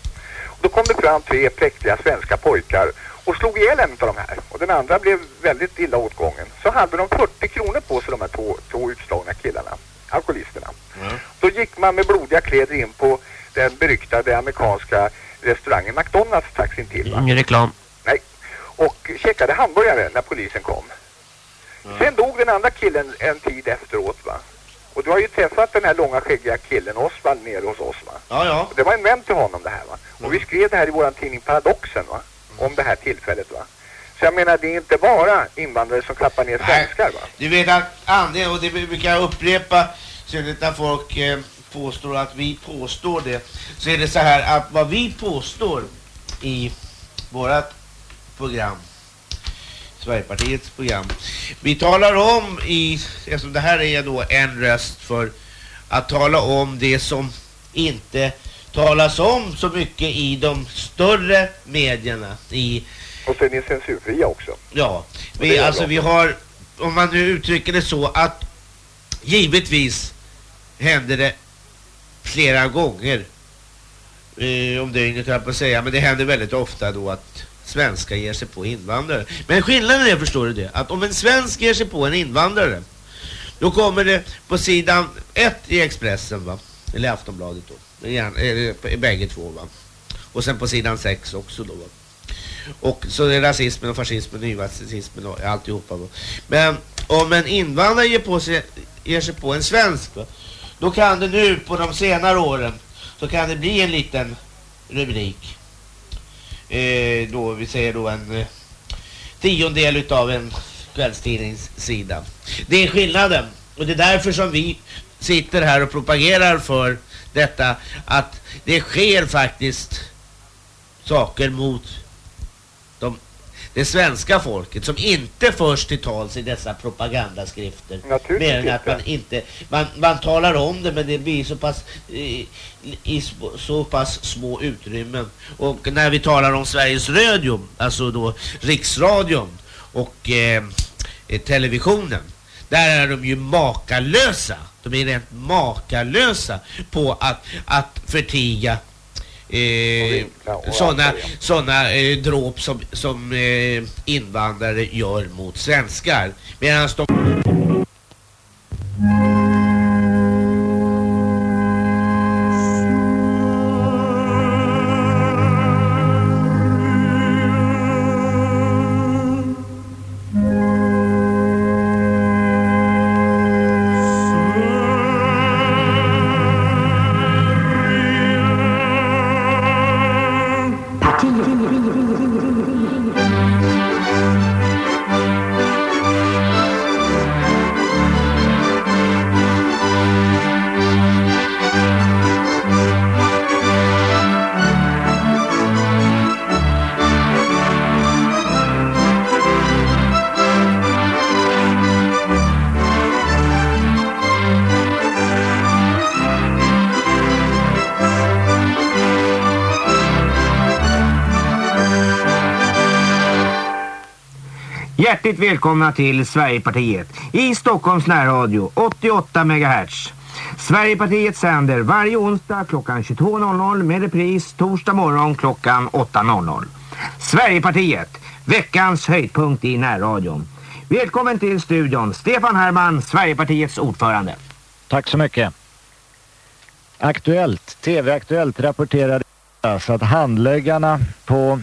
Då kom det fram tre präktiga svenska pojkar och slog ihjäl en av de här. Och den andra blev väldigt illa åtgången. Så hade de 40 kronor på sig de här två, två utslagna killarna, alkoholisterna. Då gick man med blodiga kläder in på den beryktade amerikanska restaurangen McDonalds strax intill. Va? Ingen reklam. Nej. Och käkade hamburgare när polisen kom. Sen dog den andra killen en tid efteråt va. Och du har ju träffat den här långa skäggiga killen Osvald nere hos oss va. Ja, ja. Och det var en vän till honom det här va. Och vi skrev det här i våran tidning Paradoxen va. Om det här tillfället va. Så jag menar det är inte bara invandrare som klappar ner Nej. svenskar va. Du vet att anledningen, och det brukar jag upprepa, synnerligt när folk eh, påstår att vi påstår det, så är det så här att vad vi påstår i vårat program, Sverigepartiets program, vi talar om i, eftersom det här är då en röst för att tala om det som inte talas om så mycket i de större medierna, i Och sen är censurfria också. Ja, vi, alltså vi har, om man nu uttrycker det så, att givetvis händer det flera gånger eh, om dygnet höll jag på att säga, men det händer väldigt ofta då att svenskar ger sig på invandrare. Men skillnaden är, förstår du det, att om en svensk ger sig på en invandrare, då kommer det på sidan ett i Expressen va, eller Aftonbladet då, eller eh, bägge två va, och sen på sidan sex också då va. Och så är rasismen och fascismen, nyfascismen och alltihopa. Va? Men om en invandrare ger, på sig, ger sig på en svensk, va? då kan det nu på de senare åren, så kan det bli en liten rubrik. Eh, då vi säger då en eh, tiondel utav en kvällstidningssida. Det är skillnaden. Och det är därför som vi sitter här och propagerar för detta att det sker faktiskt saker mot det svenska folket som inte förs till tals i dessa propagandaskrifter. Mer än att man inte, man, man talar om det men det blir så pass, i, i så pass små utrymmen. Och när vi talar om Sveriges Radio, alltså då Riksradion och eh, televisionen, där är de ju makalösa. De är rent makalösa på att, att förtiga eh, sådana såna, eh, dråp som, som eh, invandrare gör mot svenskar. Medan de Hjärtligt välkomna till Sverigepartiet i Stockholms närradio 88 MHz. Sverigepartiet sänder varje onsdag klockan 22.00 med repris torsdag morgon klockan 8.00. Sverigepartiet, veckans höjdpunkt i närradion. Välkommen till studion, Stefan Herman, Sverigepartiets ordförande. Tack så mycket. Aktuellt, TV-aktuellt rapporterade att handläggarna på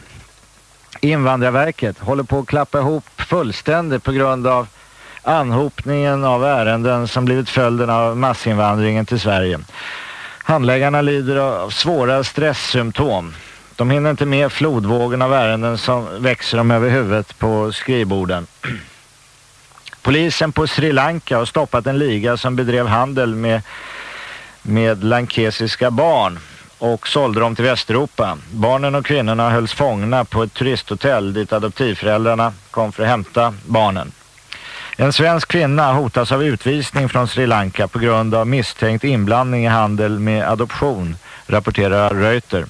Invandrarverket håller på att klappa ihop fullständig på grund av anhopningen av ärenden som blivit följden av massinvandringen till Sverige. Handläggarna lider av svåra stresssymptom. De hinner inte med flodvågen av ärenden som växer dem över huvudet på skrivborden. Polisen på Sri Lanka har stoppat en liga som bedrev handel med, med lankesiska barn och sålde dem till Västeuropa. Barnen och kvinnorna hölls fångna på ett turisthotell dit adoptivföräldrarna kom för att hämta barnen. En svensk kvinna hotas av utvisning från Sri Lanka på grund av misstänkt inblandning i handel med adoption, rapporterar Reuter.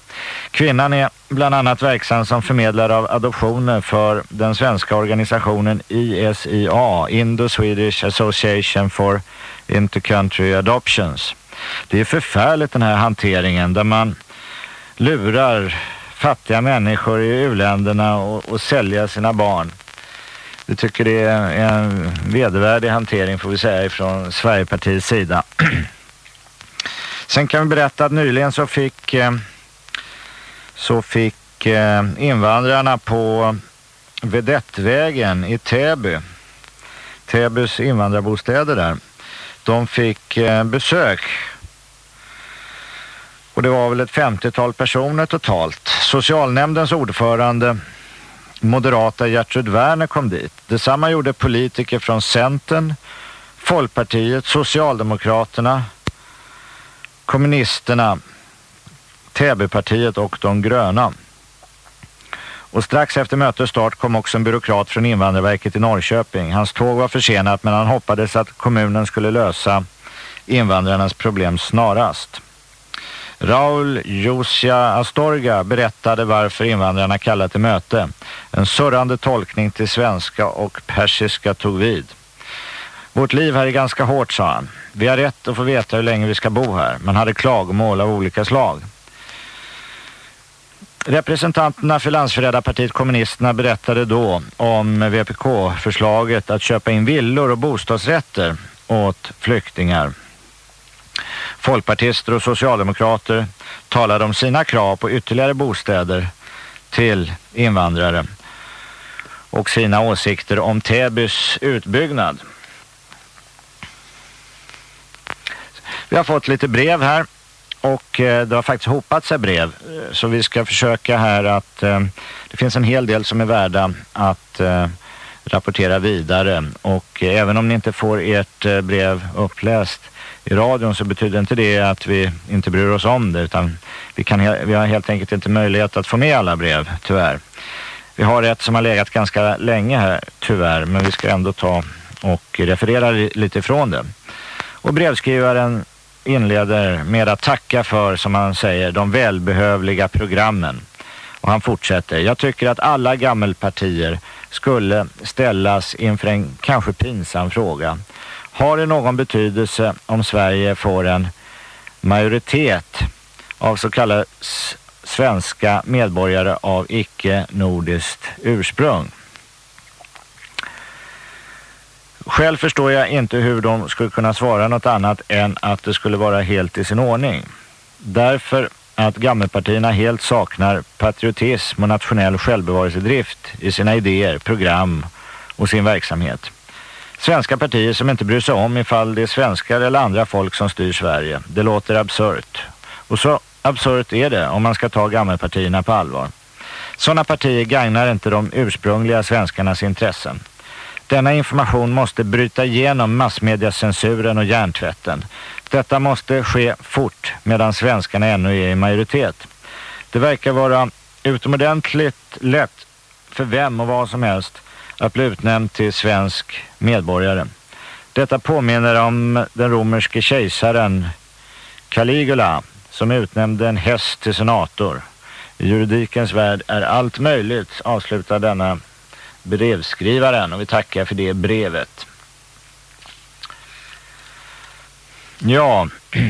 Kvinnan är bland annat verksam som förmedlare av adoptioner för den svenska organisationen ISIA, Indo-Swedish Association for Intercountry Adoptions. Det är förfärligt den här hanteringen där man lurar fattiga människor i uländerna och, och sälja sina barn. Vi tycker det är en vedervärdig hantering får vi säga ifrån Sverigepartiets sida. Sen kan vi berätta att nyligen så fick, eh, så fick eh, invandrarna på Vedettvägen i Täby, Täbys invandrarbostäder där, de fick eh, besök och det var väl ett 50-tal personer totalt. Socialnämndens ordförande moderata Gertrud Werner kom dit. Detsamma gjorde politiker från Centern, Folkpartiet, Socialdemokraterna, Kommunisterna, Täbypartiet och de gröna. Och strax efter mötets start kom också en byråkrat från Invandrarverket i Norrköping. Hans tåg var försenat men han hoppades att kommunen skulle lösa invandrarnas problem snarast. Raul Josia Astorga berättade varför invandrarna kallade till möte. En surrande tolkning till svenska och persiska tog vid. Vårt liv här är ganska hårt, sa han. Vi har rätt att få veta hur länge vi ska bo här, men hade klagomål av olika slag. Representanterna för landsförrädarpartiet kommunisterna berättade då om VPK-förslaget att köpa in villor och bostadsrätter åt flyktingar. Folkpartister och socialdemokrater talade om sina krav på ytterligare bostäder till invandrare och sina åsikter om Täbys utbyggnad. Vi har fått lite brev här och eh, det har faktiskt hopat sig brev eh, så vi ska försöka här att eh, det finns en hel del som är värda att eh, rapportera vidare och eh, även om ni inte får ert brev uppläst i radion så betyder inte det att vi inte bryr oss om det utan vi, kan, vi har helt enkelt inte möjlighet att få med alla brev, tyvärr. Vi har ett som har legat ganska länge här, tyvärr, men vi ska ändå ta och referera lite ifrån det. Och brevskrivaren inleder med att tacka för, som han säger, de välbehövliga programmen. Och han fortsätter. Jag tycker att alla gammelpartier skulle ställas inför en kanske pinsam fråga. Har det någon betydelse om Sverige får en majoritet av så kallade svenska medborgare av icke-nordiskt ursprung? Själv förstår jag inte hur de skulle kunna svara något annat än att det skulle vara helt i sin ordning. Därför att gammelpartierna helt saknar patriotism och nationell självbevarelsedrift i sina idéer, program och sin verksamhet. Svenska partier som inte bryr sig om ifall det är svenskar eller andra folk som styr Sverige. Det låter absurt. Och så absurt är det om man ska ta gammelpartierna på allvar. Sådana partier gagnar inte de ursprungliga svenskarnas intressen. Denna information måste bryta igenom massmediacensuren och hjärntvätten. Detta måste ske fort medan svenskarna ännu är i majoritet. Det verkar vara utomordentligt lätt för vem och vad som helst att bli utnämnd till svensk medborgare. Detta påminner om den romerske kejsaren Caligula som utnämnde en häst till senator. I juridikens värld är allt möjligt, avslutar denna brevskrivaren och vi tackar för det brevet. Ja,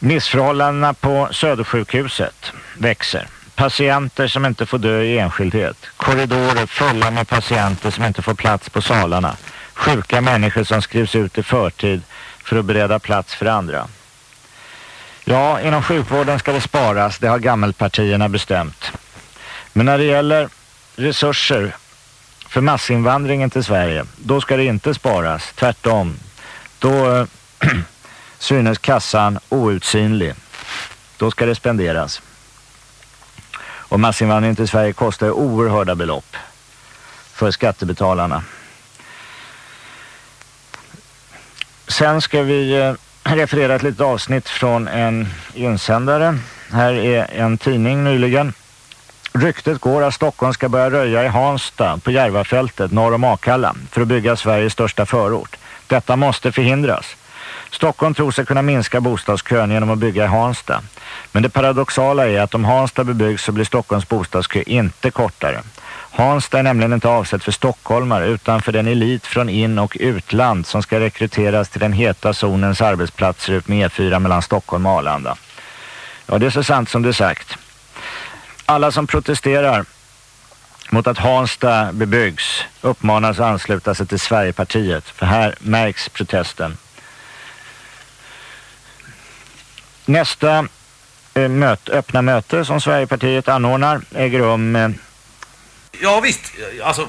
missförhållandena på Södersjukhuset växer. Patienter som inte får dö i enskildhet. Korridorer fulla med patienter som inte får plats på salarna. Sjuka människor som skrivs ut i förtid för att bereda plats för andra. Ja, inom sjukvården ska det sparas, det har gammelpartierna bestämt. Men när det gäller resurser för massinvandringen till Sverige, då ska det inte sparas. Tvärtom. Då äh, synes kassan outsinlig. Då ska det spenderas. Och massinvandringen till Sverige kostar oerhörda belopp för skattebetalarna. Sen ska vi eh, referera ett litet avsnitt från en insändare. Här är en tidning nyligen. Ryktet går att Stockholm ska börja röja i Hansta på Järvafältet norr om Akalla för att bygga Sveriges största förort. Detta måste förhindras. Stockholm tror sig kunna minska bostadskön genom att bygga i Hansta. Men det paradoxala är att om Hansta bebyggs så blir Stockholms bostadskö inte kortare. Hansta är nämligen inte avsett för stockholmare utan för den elit från in- och utland som ska rekryteras till den heta zonens arbetsplatser ut med E4 mellan Stockholm och Arlanda. Ja, det är så sant som det är sagt. Alla som protesterar mot att Hansta bebyggs uppmanas att ansluta sig till Sverigepartiet. För här märks protesten. Nästa eh, möte, öppna möte som Sverigepartiet anordnar äger rum eh, Ja visst, alltså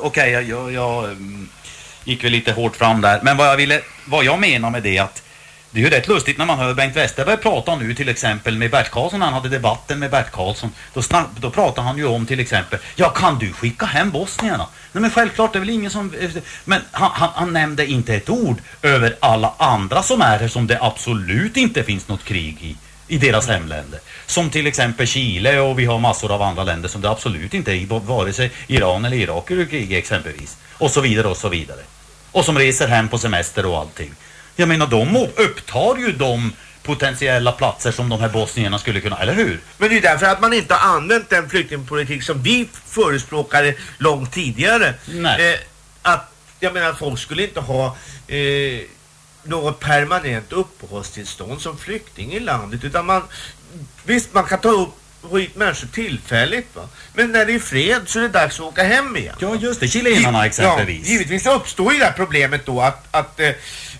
okej jag, jag, jag mm, gick väl lite hårt fram där. Men vad jag ville, vad jag menar med det är att det är ju rätt lustigt när man hör Bengt Westerberg prata nu till exempel med Bert Karlsson han hade debatten med Bert Karlsson. Då, snack, då pratar han ju om till exempel, ja kan du skicka hem bosnierna? Nej men självklart, det är väl ingen som... Men han, han, han nämnde inte ett ord över alla andra som är här som det absolut inte finns något krig i. I deras hemländer. Som till exempel Chile och vi har massor av andra länder som det absolut inte är i vare sig Iran eller Irak är krig exempelvis. Och så vidare och så vidare. Och som reser hem på semester och allting. Jag menar de upptar ju de potentiella platser som de här bosnierna skulle kunna, eller hur? Men det är därför att man inte har använt den flyktingpolitik som vi förespråkade långt tidigare. Nej. Eh, att, jag menar, folk skulle inte ha eh, något permanent uppehållstillstånd som flykting i landet. Utan man, visst man kan ta upp hit människor tillfälligt va. Men när det är fred så är det dags att åka hem igen. Ja just det, chilenarna exempelvis. Ja, givetvis uppstår ju det här problemet då att, att eh, eh,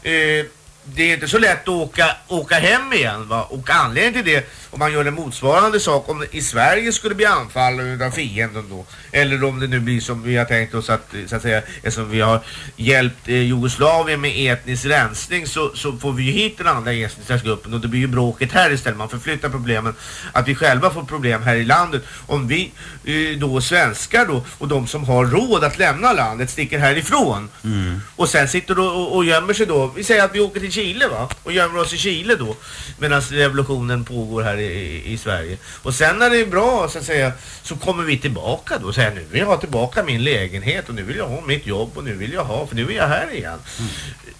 Eh, det är inte så lätt att åka, åka hem igen va? Och anledningen till det, om man gör en motsvarande sak, om i Sverige skulle bli anfallen av fienden då, eller om det nu blir som vi har tänkt oss att, så att säga, eftersom vi har hjälpt eh, Jugoslavien med etnisk rensning så, så får vi ju hit den andra etniska gruppen och det blir ju bråket här istället, man förflyttar problemen, att vi själva får problem här i landet. Om vi eh, då svenskar då, och de som har råd att lämna landet sticker härifrån Mm. och sen sitter då och, och gömmer sig då. Vi säger att vi åker till Chile va? Och gömmer oss i Chile då. Medan revolutionen pågår här i, i, i Sverige. Och sen när det är bra så att säga så kommer vi tillbaka då och säger nu vill jag ha tillbaka min lägenhet och nu vill jag ha mitt jobb och nu vill jag ha för nu är jag här igen.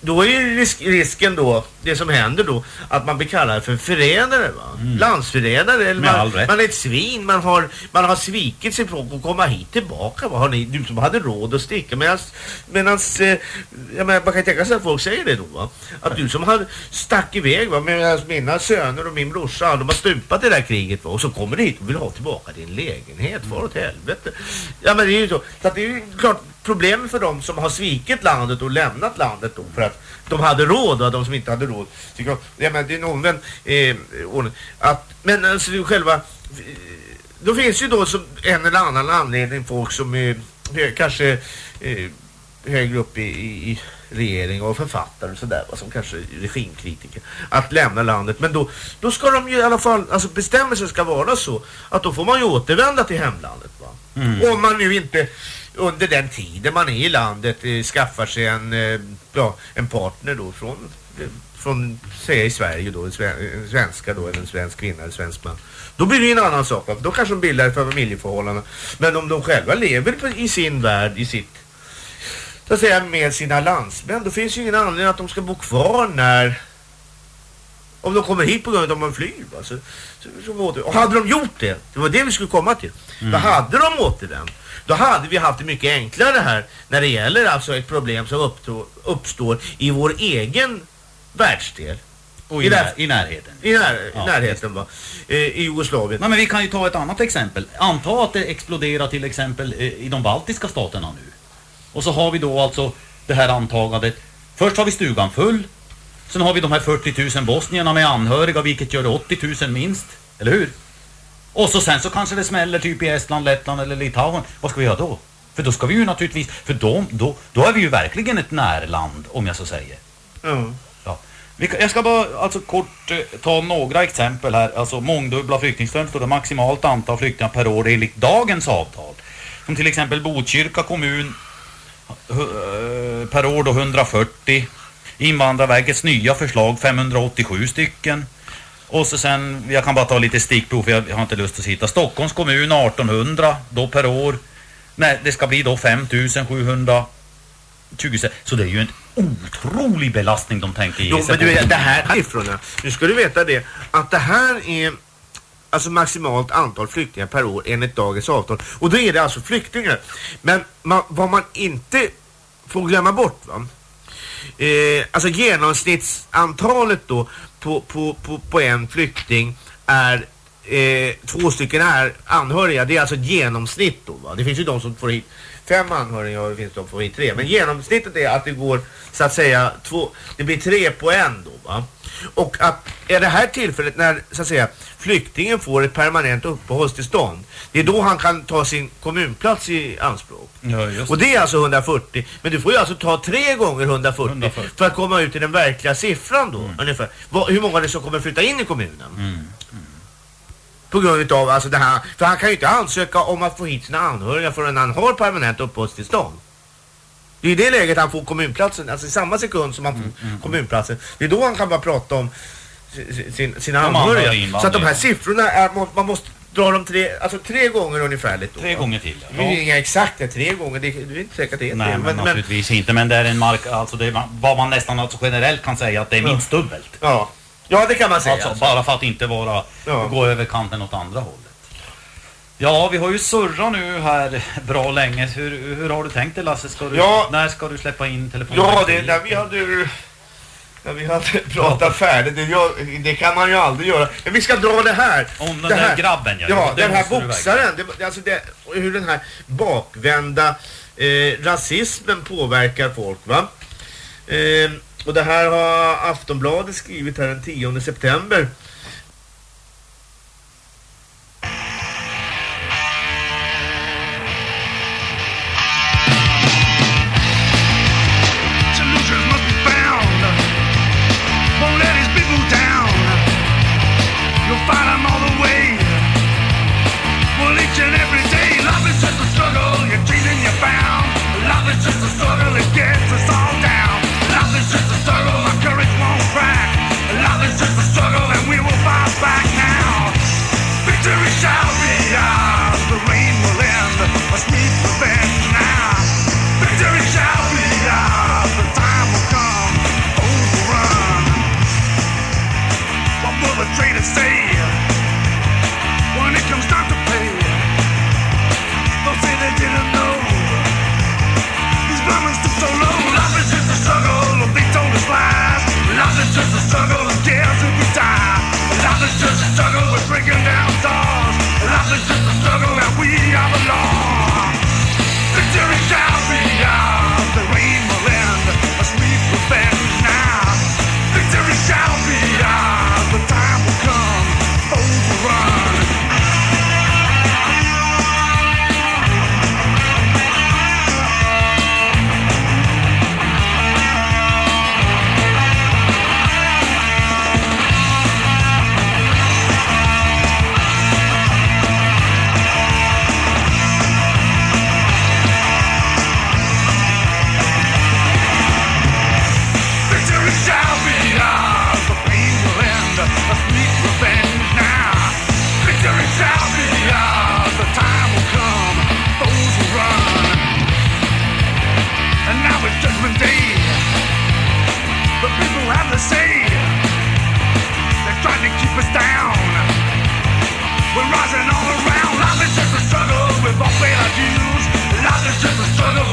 Då är risk, risken då, det som händer då, att man blir kallad för förrädare va? Landsförrädare eller man, man är ett svin, man har, man har svikit sig från att komma hit tillbaka. Vad har ni, du som hade råd att sticka medans, medans eh, jag menar, man kan tänka sig att folk säger det då va? Att du som hade stack iväg va, medan mina söner och min brorsa, de har stupat det där kriget va? Och så kommer du hit och vill ha tillbaka din lägenhet, far åt helvete. Ja men det är ju så, så att det är ju klart problem för dem som har svikit landet och lämnat landet då för att de hade råd och de som inte hade råd. jag, Ja men det är en omvänd eh, ordning. Att, men alltså själva eh, då finns ju då som en eller annan anledning folk som eh, är kanske eh, högre upp i, i regering och författare och sådär som kanske regimkritiker att lämna landet men då, då ska de ju i alla fall alltså bestämmelsen ska vara så att då får man ju återvända till hemlandet va Mm. om man nu inte under den tiden man är i landet eh, skaffar sig en, eh, ja, en partner då från, eh, från säg i Sverige då, en, sven, en svenska då, eller en svensk kvinna, en svensk man. Då blir det en annan sak. va? Då kanske de bildar ett familjeförhållande. Men om de själva lever på, i sin värld, i sitt så att säga med sina landsmän, då finns ju ingen anledning att de ska bo kvar när om de kommer hit på grund av att de flyr. Va? Så, så, så, och hade de gjort det, det var det vi skulle komma till. Då hade de återvänt. Då hade vi haft det mycket enklare här när det gäller alltså ett problem som uppstår, uppstår i vår egen världsdel. Och i, när, i närheten. I när, Ja, närheten va? Eh, I Jugoslavien. Nej, men vi kan ju ta ett annat exempel. Anta att det exploderar till exempel eh, i de baltiska staterna nu. Och så har vi då alltså det här antagandet. Först har vi stugan full. Sen har vi de här 40 000 bosnierna med anhöriga, vilket gör 80 000 minst. Eller hur? Och så sen så kanske det smäller typ i Estland, Lettland eller Litauen. Vad ska vi göra då? För då ska vi ju naturligtvis, för då, då, då är vi ju verkligen ett närland, om jag så säger. Ja. Ja. Jag ska bara alltså kort eh, ta några exempel här. Alltså mångdubbla flyktingström står det maximalt antal flyktingar per år enligt dagens avtal. Som till exempel Botkyrka kommun per år då 140. Invandrarverkets nya förslag 587 stycken. Och så sen, jag kan bara ta lite stickprov för jag har inte lust att sitta. Stockholms kommun 1800 då per år. Nej, det ska bli då 5720. Så det är ju en otrolig belastning de tänker ge Jo, sig men på. du, det här siffrorna, nu ska du veta det, att det här är alltså maximalt antal flyktingar per år enligt dagens avtal. Och då är det alltså flyktingar. Men man, vad man inte får glömma bort va? Eh, alltså genomsnittsantalet då på, på, på, på en flykting är eh, två stycken är anhöriga. Det är alltså ett genomsnitt då va? Det finns ju de som får hit fem anhöriga och det finns de som får hit tre. Men genomsnittet är att det går så att säga två, det blir tre på en då va? Och att är det här tillfället när så att säga flyktingen får ett permanent uppehållstillstånd. Det är då han kan ta sin kommunplats i anspråk. Ja, just Och det är alltså 140. Men du får ju alltså ta tre gånger 140, 140. för att komma ut i den verkliga siffran då. Ungefär. Vad, hur många det som kommer flytta in i kommunen. Mm. På grund av alltså det här. För han kan ju inte ansöka om att få hit sina anhöriga förrän han har permanent uppehållstillstånd. Det är i det läget han får kommunplatsen, alltså i samma sekund som han får kommunplatsen. Det är då han kan bara prata om si- sin, sina anhöriga. Så att de här siffrorna, är, man måste dra dem tre, alltså tre gånger ungefärligt. Då, Tre gånger till. Det är inga exakta tre gånger, det, det är inte säkert att det är Nej, tre. men, naturligtvis inte. Men det är en mark, alltså det är vad man nästan alltså generellt kan säga att det är minst dubbelt. Ja, ja det kan man säga. Alltså, bara för att inte vara, Ja. gå över kanten åt andra hållet. Ja, vi har ju surrat nu här bra länge. Hur, hur har du tänkt dig Lasse? Ska du, Ja. När ska du släppa in telefonen? Ja, det, när vi hade när vi hade pratat färdigt, det, det kan man ju aldrig göra. Men vi ska dra det här. Om den det där här, grabben, ja. Ja, den här boxaren. Det, alltså det, hur den här bakvända eh, rasismen påverkar folk, va? Eh, och det här har Aftonbladet skrivit här den 10 september.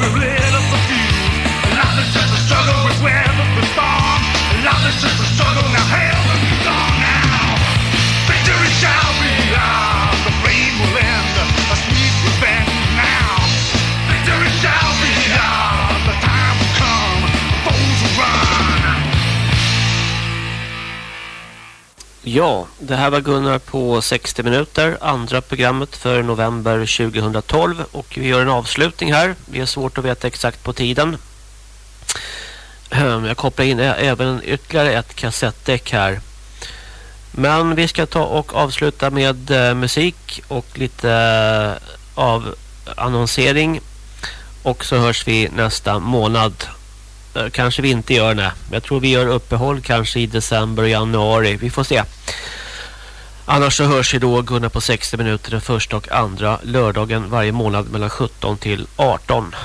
the. Ja, det här var Gunnar på 60 minuter, andra programmet för november 2012 och vi gör en avslutning här. Det är svårt att veta exakt på tiden. Ehm, jag kopplar in även ytterligare ett kassettdäck här. Men vi ska ta och avsluta med eh, musik och lite eh, av annonsering. Och så hörs vi nästa månad. Eh, kanske vi inte gör det. Jag tror vi gör uppehåll kanske i december och januari. Vi får se. Annars så hörs vi då Gunnar på 60 minuter den första och andra lördagen varje månad mellan 17 till 18.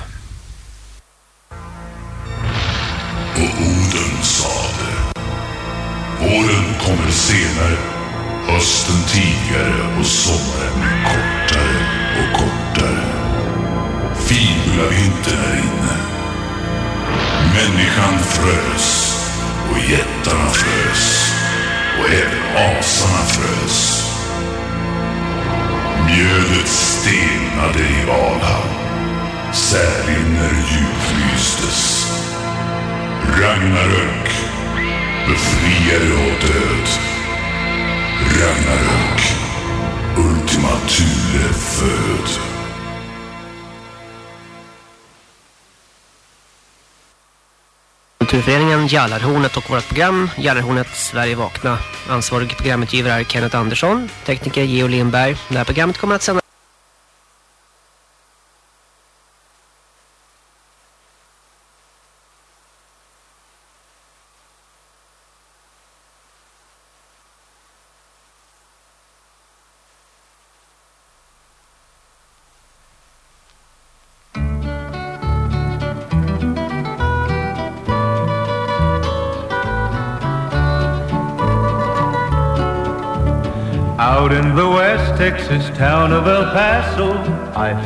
Och Oden sade Våren kommer senare Hösten tidigare och sommaren kortare och kortare Fibula vintern är inne Människan frös och jättarna frös och även asarna frös. Mjödet stelnade i Valhall Särinner djupfrystes. Ragnarök befriade och död Ragnarök Ultima Thule föd. Kulturföreningen Jallarhornet och vårt program Jallarhornet Sverige vakna. Ansvarig programutgivare är Kenneth Andersson, tekniker Geo Lindberg. Det här programmet kommer att sända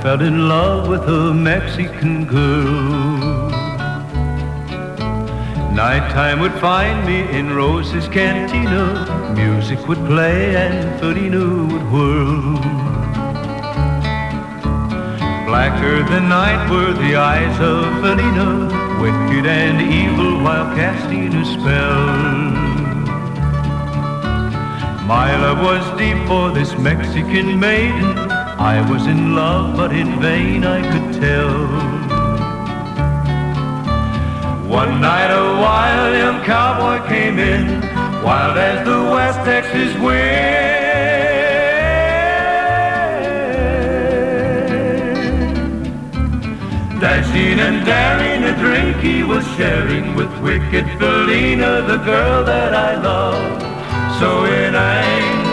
fell in love with a Mexican girl. Nighttime would find me in Rose's cantina. Music would play and Felina would whirl. Blacker than night were the eyes of Felina, wicked and evil while casting a spell. My love was deep for this Mexican maiden. I was in love, but in vain I could tell. One night a wild young cowboy came in, wild as the West Texas wind. Dashing and daring, a drink he was sharing with wicked Felina, the girl that I love. So in anger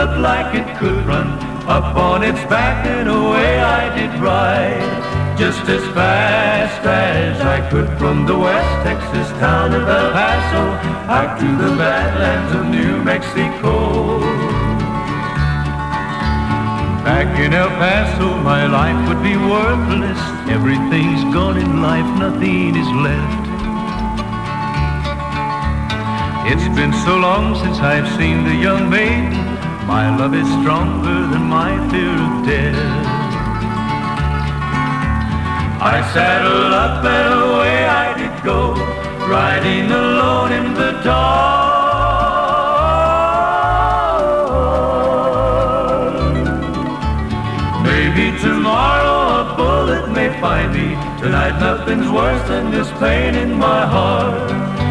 Looked like it could run up on its back and away I did ride. Just as fast as I could from the West Texas town of El Paso out to the badlands of New Mexico. Back in El Paso, my life would be worthless. Everything's gone in life, nothing is left. It's been so long since I've seen the young maiden. My love is stronger than my fear of death. I saddled up and away I did go, riding alone in the dark. Maybe tomorrow a bullet may find me. Tonight nothing's worse than this pain in my heart.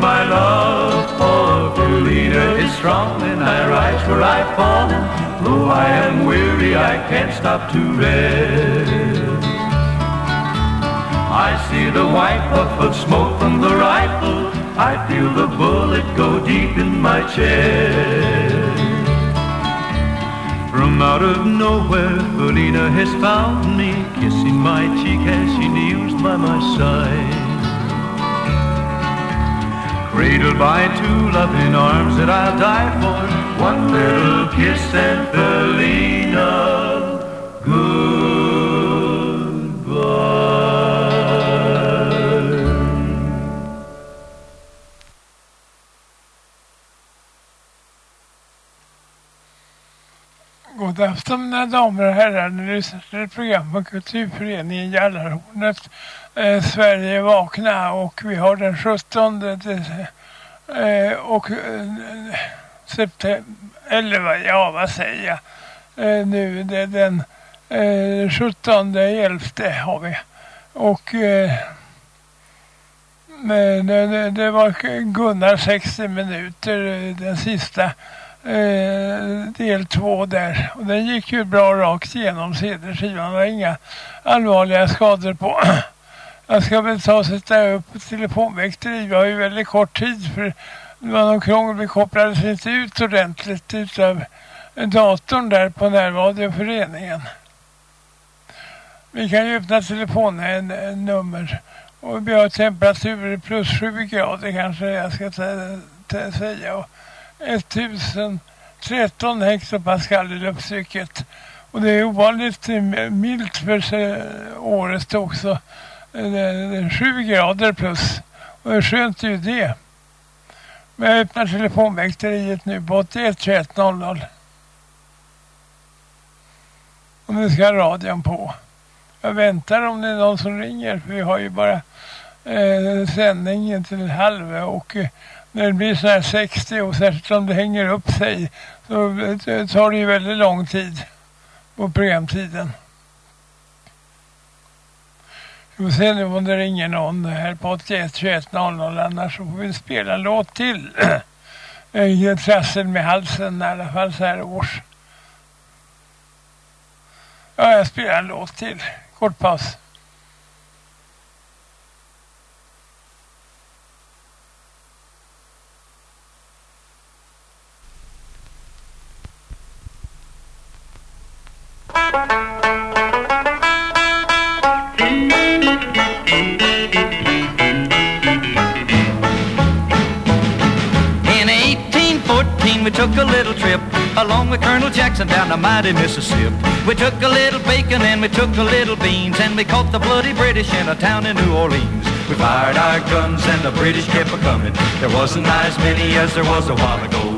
My love for Felina is strong, and I rise where I've fallen. Though I am weary, I can't stop to rest. I see the white puff of smoke from the rifle. I feel the bullet go deep in my chest. From out of nowhere, Felina has found me, kissing my cheek as she kneels by my side. Cradled by two loving arms that I'll die for, one little kiss and Felina, goodbye. God afton mina damer och herrar. Ni lyssnar till ett program på Kulturföreningen Jallarhornet. Eh, Sverige vakna och vi har den 17 eh, och eh, september, eller vad, ja vad säger jag eh, nu, det är den eh, 17 11 har vi. Och eh, det, det, det var Gunnar 60 minuter, eh, den sista eh, del två där. Och den gick ju bra rakt igenom cd-skivan. Det var inga allvarliga skador på. Jag ska väl ta och sätta upp telefonväxter i. Vi har ju väldigt kort tid för det var någon krångel. Vi kopplades inte ut ordentligt utav datorn där på närradioföreningen. Vi kan ju öppna telefonnummer. Och vi har temperatur plus 7 grader kanske jag ska säga. 1013 hektopascal i lufttrycket. Och det är ovanligt milt för året också. Det är 7 grader plus. Och det är skönt ju det. Men jag öppnar telefonväxteriet nu på 81 21 00. Och nu ska radion på. Jag väntar om det är någon som ringer för vi har ju bara eh, sändningen till halv och eh, när det blir sådär 60 och särskilt om det hänger upp sig så tar det ju väldigt lång tid på programtiden. Vi får se nu om det ringer någon här på 81 21 00 annars så får vi spela en låt till. Eh, Trassel med halsen i alla fall så här års. Ja, jag spelar en låt till. Kort paus. We took a little trip along with Colonel Jackson down the mighty Mississippi. We took a little bacon and we took a little beans and we caught the bloody British in a town in New Orleans. We fired our guns and the British kept a coming. There wasn't as many as there was a while ago.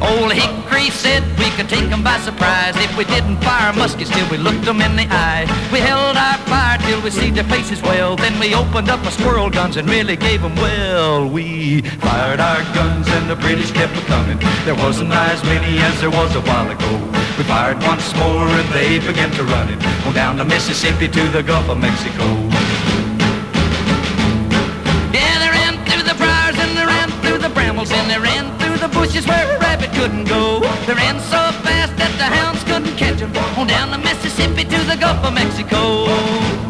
Old Hickory said we could take 'em by surprise. If we didn't fire muskets till we looked 'em in the eye. We held our fire till we see their faces well. Then we opened up our squirrel guns and really gave 'em well. We fired our guns and the British kept a coming. There wasn't as many as there was a while ago. We fired once more and they began to running On down the Mississippi to the Gulf of Mexico. Yeah, they ran through the briars and they ran through the brambles and they ran bushes where a rabbit couldn't go. They ran so fast that the hounds couldn't catch them. On down the Mississippi to the Gulf of Mexico.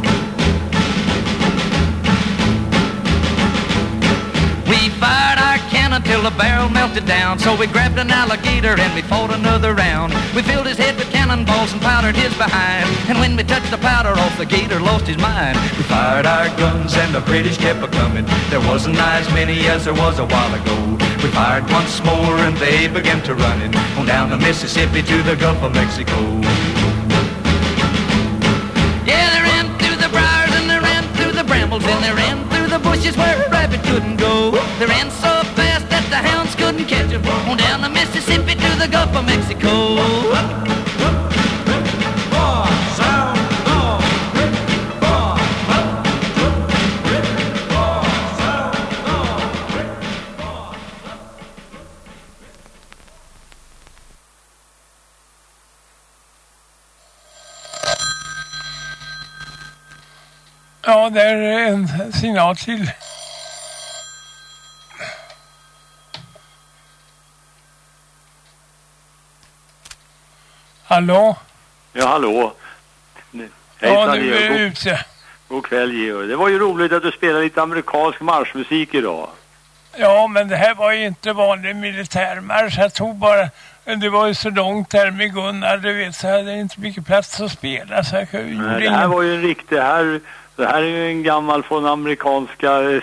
till the barrel melted down. So we grabbed an alligator and we fought another round. We filled his head with cannonballs and powdered his behind. And when we touched the powder off, the gator lost his mind. We fired our guns and the British kept a coming. There wasn't as many as there was a while ago. We fired once more and they began to run it on down the Mississippi to the Gulf of Mexico. Yeah, they ran through the briars and they ran through the brambles and they ran through the bushes where a rabbit couldn't go. The Gulf of Mexico. Ja, där är en signal till. Hallå? Ja, hallå. Ja, Hejsan, nu är du ute. God kväll Georg. Det var ju roligt att du spelade lite amerikansk marschmusik idag. Ja, men det här var ju inte vanlig militärmarsch. Jag tog bara... Det var ju så långt där med Gunnar, du vet, så jag hade inte mycket plats att spela. Så jag Nej, det här ingen... var ju en riktig... Här, det här är ju en gammal från amerikanska eh,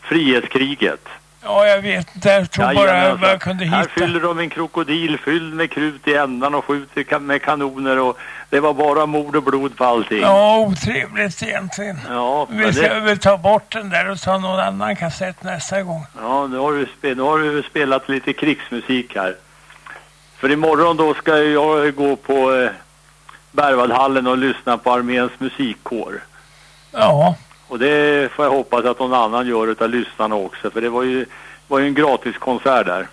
frihetskriget. Ja, jag vet inte. Jag tog bara Jajamensan. vad jag kunde Här hitta. fyller de en krokodil fylld med krut i ändan och skjuter ka- med kanoner och det var bara mord och blod på allting. Ja, otrevligt egentligen. Ja, Vi ska det, väl ta bort den där och ta någon annan kassett nästa gång. ja nu, har du spel, nu har du spelat lite krigsmusik här. För imorgon då ska jag gå på eh, Berwaldhallen och lyssna på arméns musikkår. Ja, Och det får jag hoppas att någon annan gör utav lyssnarna också. För det var ju, var ju en gratiskonsert där.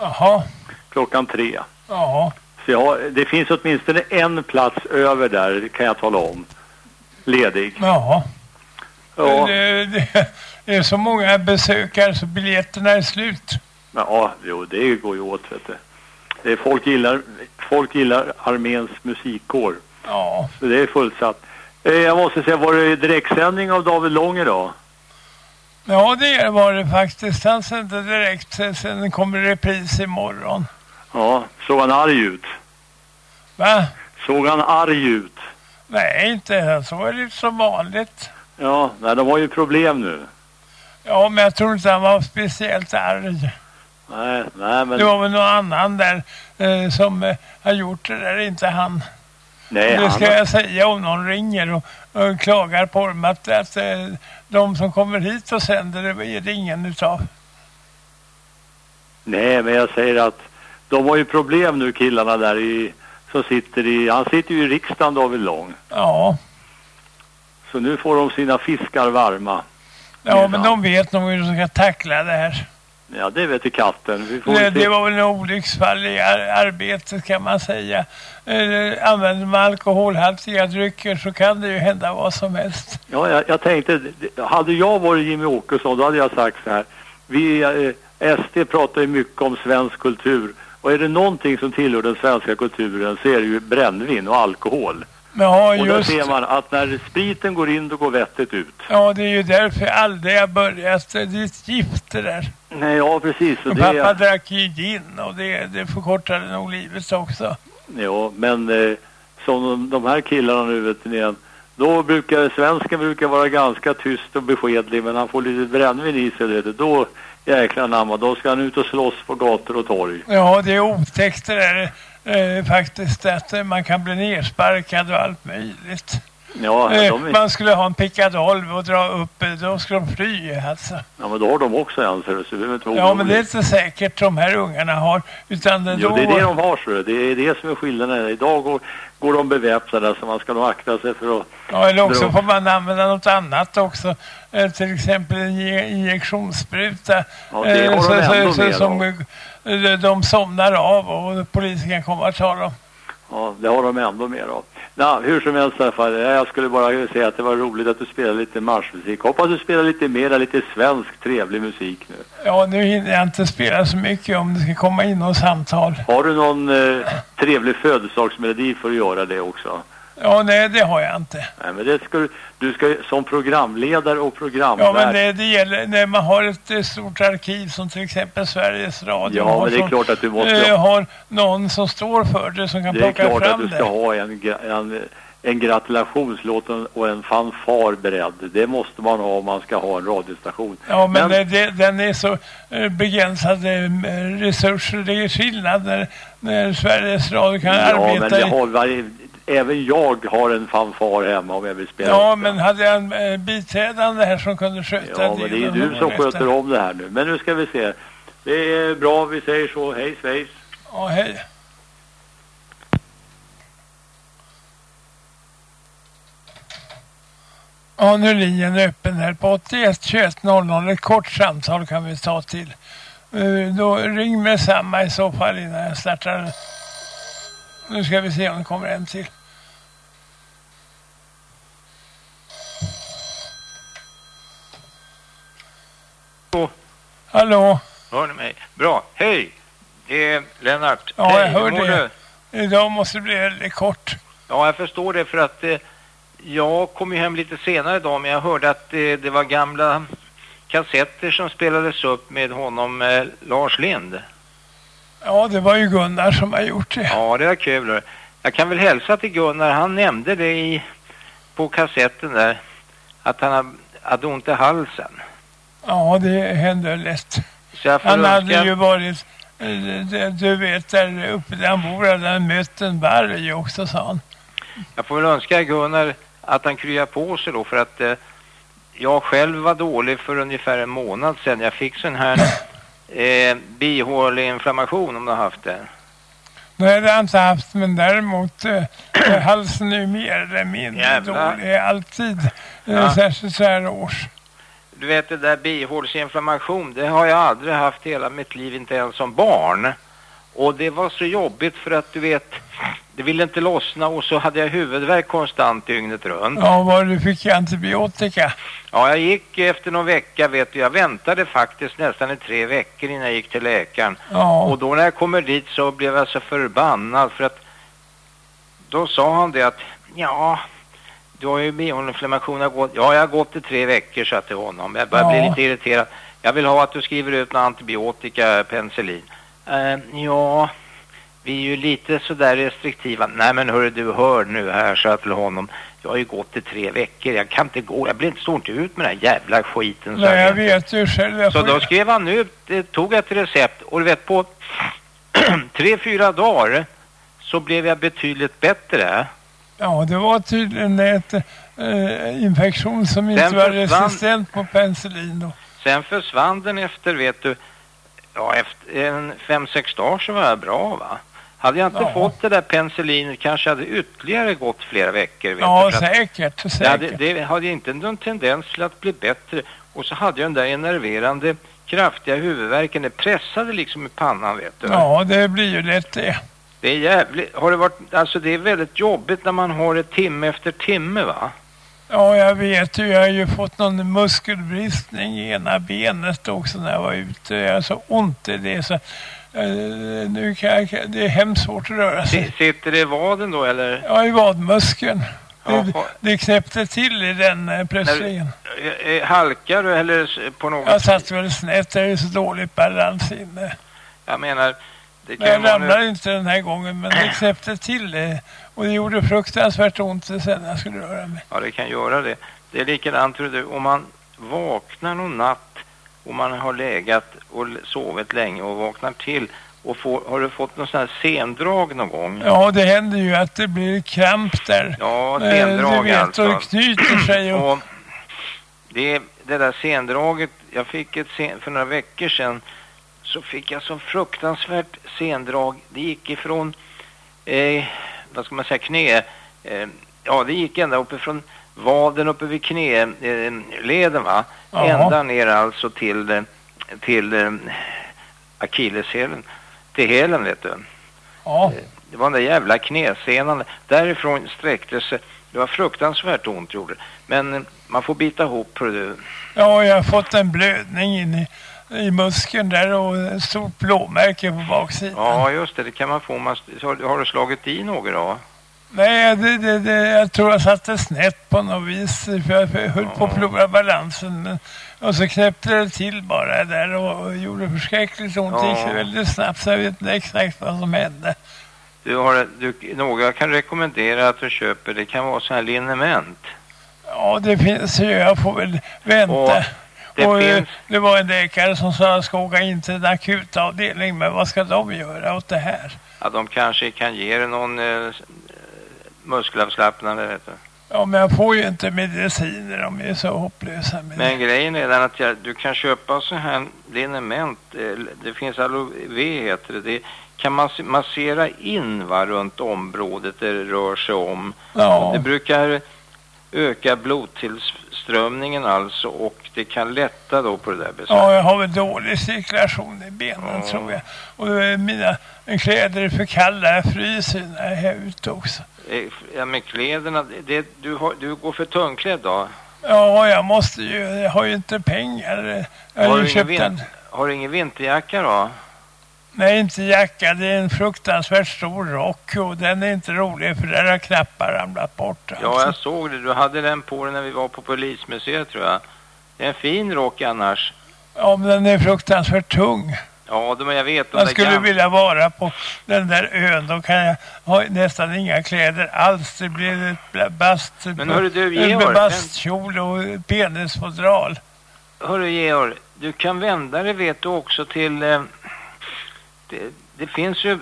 jaha, Klockan tre. ja. Så jag har, det finns åtminstone en plats över där, kan jag tala om. Ledig. Ja. Ja. Det, det, det är så många besökare så biljetterna är slut. Ja, jo, det går ju åt vet du. Det är, folk, gillar, folk gillar arméns musikkår. Ja. Så det är fullsatt. Eh, jag måste säga, var det direktsändning av David Lång idag? Ja, det var det faktiskt. Han sände direkt, sen kommer repris imorgon. Ja, såg han arg ut? Va? Såg han arg ut? Nej, inte. Han såg ut som vanligt. Ja, nej, de har ju problem nu. Ja, men jag tror inte han var speciellt arg. Nej, nej men... Det var väl någon annan där eh, som eh, har gjort det där, inte han. Nej, han ska har- jag säga om någon ringer och, och klagar på dem att, att eh, de som kommer hit och sänder det är det ingen utav. Nej, men jag säger att de har ju problem nu killarna där i, som sitter i, han sitter ju i riksdagen David Lång. Ja, Så nu får de sina fiskar varma. ja men de vet nog hur de ska tackla det här. Ja, det vet ju katten. Se. det var väl en olycksfall i ar arbetet kan man säga. Eh, använder man alkoholhaltiga drycker så kan det ju hända vad som helst. Ja, jag, jag tänkte, hade jag varit Jimmy Åkesson då hade jag sagt så här. Vi, eh, SD pratar ju mycket om svensk kultur. Och är det någonting som tillhör den svenska kulturen så är det ju brännvin och alkohol. Ja, och då just ser man att när spriten går in då går vettet ut. Ja, det är ju därför aldrig har börjat. Det är ett gift det där. Nej, ja precis. Och Och pappa drack ju gin och det, det förkortade nog livet också. Ja, men eh, som de, de här killarna nu vet ni igen, då brukar svensken brukar vara ganska tyst och beskedlig men han får lite brännvin i sig, vet du, då jäklar namma, då ska han ut och slåss på gator och torg. Ja, det är otäckt det där eh, faktiskt att eh, man kan bli nersparkad och allt möjligt. Ja, Eh, är, Man skulle ha en pickadoll och dra upp, eh, då skulle de fly alltså. ja men då har de också en, så du behöver inte Ja, men det är inte säkert de här ungarna har. Utan det Jo, då... det är det de har, så det är det som är skillnaden. Idag går, går de beväpnade, så man ska nog akta sig för att... Ja, eller också får man använda något annat också. Eh, till exempel en inje- injektionsspruta. Ja, det har de så, ändå så, så, mer som eh, de somnar av och polisen kan komma och ta dem. Ja, det har de ändå mer av. Nå, hur som helst i alla fall, jag skulle bara säga att det var roligt att du spelade lite marschmusik. Hoppas du spelar lite mera, lite svensk trevlig musik nu. Ja, nu hinner jag inte spela så mycket om det ska komma in något samtal. Har du någon eh, trevlig födelsedagsmelodi för att göra det också? Ja, nej, det har jag inte. Nej, men det ska du, du ska som programledare och programvärd. Ja, men det, det gäller när man har ett eh, stort arkiv som till exempel Sveriges Radio. Ja, men det är som, klart att du måste- eh, har någon som står för det som kan det är plocka klart att fram du det. ska ha en, en, en gratulationslåt och- en fanfar beredd. Det måste man ha om man ska ha en radiostation. Ja, men, det, det, den är så eh, begränsade eh, resurser. Det är skillnad när, när Sveriges Radio kan ja, men arbeta det i... har, varje- även jag har en fanfar hemma om jag vill spela. Ja, men hade jag en eh, biträdande här som kunde sköta Ja, men det är ju du som sköter om det här nu. Men nu ska vi se. Det är bra, vi säger så. Hej svejs. Ja, hej. Ja, nu är linjen öppen här på 81 21 00. Ett kort samtal kan vi ta till. Eh, Då ring med samma i så fall innan jag startar. Nu ska vi se om det kommer en till. Hallå? Hör ni mig? Bra. Hej! Det är Lennart. Ja, Hej, jag hör det. du? Idag måste det bli väldigt kort. Ja, jag förstår det för att eh, jag kom ju hem lite senare idag men jag hörde att eh, det var gamla kassetter som spelades upp med honom eh, Lars Lind. Ja, det var ju Gunnar som har gjort det. Ja, det var kul. Jag kan väl hälsa till Gunnar, han nämnde det i, på kassetten där att han hade ont i halsen. Ja, det hände lätt. Han hade önska- ju varit, eh, det- du vet, där uppe där han bor, hade han mött en varg också, sa han. Jag får väl önska Gunnar att han kryar på sig då för att eh, jag själv var dålig för ungefär en månad sedan. Jag fick sån här eh, bihåleinflammation om du har haft det. Nu har jag inte haft, men däremot eh, halsen är ju mer eller mindre Jävlar. dålig, alltid. Eh, Ja. Särskilt så här års. Du vet det där bihåleinflammation, det har jag aldrig haft hela mitt liv, inte ens som barn. Och det var så jobbigt för att du vet, det ville inte lossna och så hade jag huvudvärk konstant dygnet runt. Ja, vad du fick antibiotika. Ja, jag gick efter någon vecka, vet du, jag väntade faktiskt nästan i tre veckor innan jag gick till läkaren. Ja. Och då när jag kommer dit så blev jag så förbannad för att då sa han det att ja, du har ju bihåleinflammation, har gått, ja jag har gått i tre veckor sa jag till honom. Jag börjar bli Ja. lite irriterad. Jag vill ha att du skriver ut någon antibiotika, penicillin. Eh, ja, vi är ju lite sådär restriktiva. Nej men hörru du, hör nu här sa jag till honom. Jag har ju gått i tre veckor, jag kan inte gå, jag blir inte, står inte ut med den här jävla skiten. Nej, jag jag. vet ju själv. Så då skrev han ut, eh, tog ett recept och du vet på tre, fyra dagar så blev jag betydligt bättre. Ja, det var tydligen ett eh, infektion som inte Den var försvann- resistent på penicillin då. Sen försvann den efter, vet du, ja efter en fem, sex dagar så var jag bra va. Hade jag inte Ja. fått det där penicillinet kanske hade ytterligare gått flera veckor. Vet Ja, du, att säkert, Det hade, säkert. det hade inte någon tendens till att bli bättre. Och så hade jag den där enerverande kraftiga huvudvärken. Det pressade liksom i pannan vet du. Ja, det blir ju lätt det. Det är jävligt, har det varit, alltså det är väldigt jobbigt när man har det timme efter timme va? Ja, jag vet ju. Jag har ju fått någon muskelbristning i ena benet också när jag var ute. Jag har så ont i det så eh, nu kan jag, det är hemskt svårt att röra sig. Si- Sitter det i vaden då eller? Ja, i vadmuskeln. Det, det knäppte till i den plötsligen. Eh, eh, Halkar du eller på något Jag satt väl snett. Jag är så dåligt balans inne. Jag menar, Men jag ramlade inte den här gången, men det knäppte till det. Och det gjorde fruktansvärt ont sen när jag skulle röra mig. Ja, det kan göra det. Det är likadant tror du, om man vaknar någon natt och man har legat och sovit länge och vaknar till och får, har du fått någon sån här sendrag någon gång? Ja, det händer ju att det blir kramp där. Ja, Eh, sendrag Du vet, alltså. och knyter sig. Och, Och det, det där sendraget, jag fick ett sen, för några veckor sedan så fick jag så fruktansvärt sendrag. Det gick ifrån, eh, vad ska man säga, knä, eh, ja det gick ända uppifrån vaden uppe vid knäleden eh, va? Jaha. Ända ner alltså till, eh, till eh, akilleshälen, till hälen vet du. ja. Det var den där jävla knäsenan. Därifrån sträckte sig. Det var fruktansvärt ont gjorde. Men eh, man får bita ihop ja, jag har fått en blödning in i, i muskeln där och ett stort blåmärke på baksidan. Ja just det, det kan man få. Man, har, har du slagit i något då? Nej, det, det, det, jag tror jag satte snett på något vis. För jag höll på att förlora balansen. Men, och så knäppte det till bara där och, och gjorde förskräckligt ont. Det gick väldigt snabbt så jag vet inte exakt vad som hände. Du har, du, några kan rekommendera att du köper, det kan vara så här liniment. Ja, det finns ju. Jag får väl vänta. Och det och, eh, finns- det var en läkare som sa att in till en akutavdelning. Men vad ska de göra åt det här? Ja, de kanske kan ge dig någon eh, muskelavslappnande, vet du. Ja, men jag får ju inte mediciner. De är så hopplösa. Med Men grejen är den att jag, du kan köpa så här liniment, eh, det finns aloe heter det, det kan man se- massera in va, runt området det rör sig om. Ja. Det brukar öka blodtillströmningen alltså och det kan lätta då på det där besväret. Ja, jag har väl dålig cirkulation i benen Ja. tror jag. Och eh, mina kläder är för kalla. Jag fryser när jag är ute också. Eh, Ja, med kläderna, det, du, har, du går för tungklädd då? Ja, jag måste ju. Jag har ju inte pengar. Jag har, har, du ingen vin- har du ingen vinterjacka då? Nej, inte jacka. Det är en fruktansvärt stor rock och den är inte rolig för där har knappar ramlat bort. alltså. Ja, jag såg det. Du hade den på dig när vi var på polismuseet tror jag. Det är en fin rock annars. Ja, men den är fruktansvärt tung. Ja, de, jag vet. Jag skulle gam- vilja vara på den där ön. Då kan jag ha nästan inga kläder alls. Det blir ett bast, Men hörru du, en Georg, bastkjol och penisfodral. Hörru Georg, du kan vända dig vet du också till... Eh, det, det finns ju...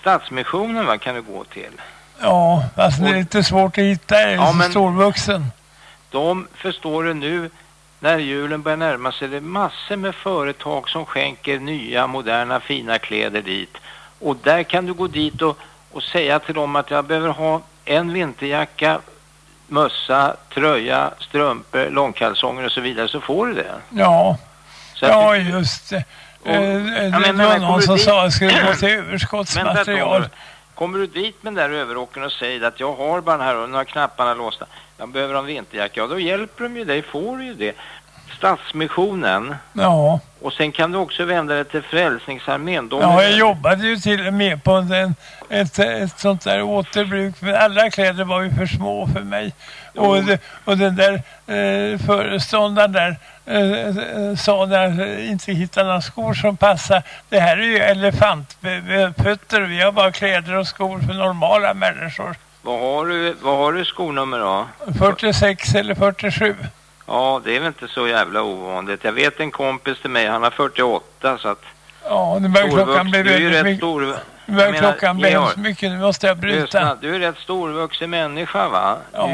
Stadsmissionen va, kan du gå till. Ja, fast det är lite svårt att hitta. Är Ja, men- storvuxen. De förstår du nu, när julen börjar närma sig, det är massor med företag som skänker nya, moderna, fina kläder dit. Och där kan du gå dit och, och säga till dem att jag behöver ha en vinterjacka, mössa, tröja, strumpor, långkalsonger och så vidare, så får du det. Ja, ja just det. Och- Eh, Ja, det men- var någon som sa att dit- skulle gå till överskottsmaterial. Kommer du dit med den där överrocken och säger att jag har bara den här och nu har knapparna låsta. Jag behöver en vinterjacka. Ja, då hjälper de ju dig. Får du ju det. Stadsmissionen. Ja. Och sen kan du också vända dig till Frälsningsarmén. De Ja, är- jag jobbade ju till och med på en, ett, ett sånt där återbruk. Men alla kläder var ju för små för mig. Och, det, och den där eh, föreståndaren där eh, eh, när jag inte hittade några skor som passar. Det här är ju elefantfötter. Vi har bara kläder och skor för normala människor. Vad har du, vad har du skonummer då? 46 eller 47. Ja, det är väl inte så jävla ovanligt. Jag vet en kompis till mig, han har 48 så att... Ja, nu börjar klockan bli du är ju väldigt mycket. stor. Nu börjar klockan bli hemskt mycket. Nu måste jag bryta. Lyssna, du är rätt storvuxen människa va? Ja.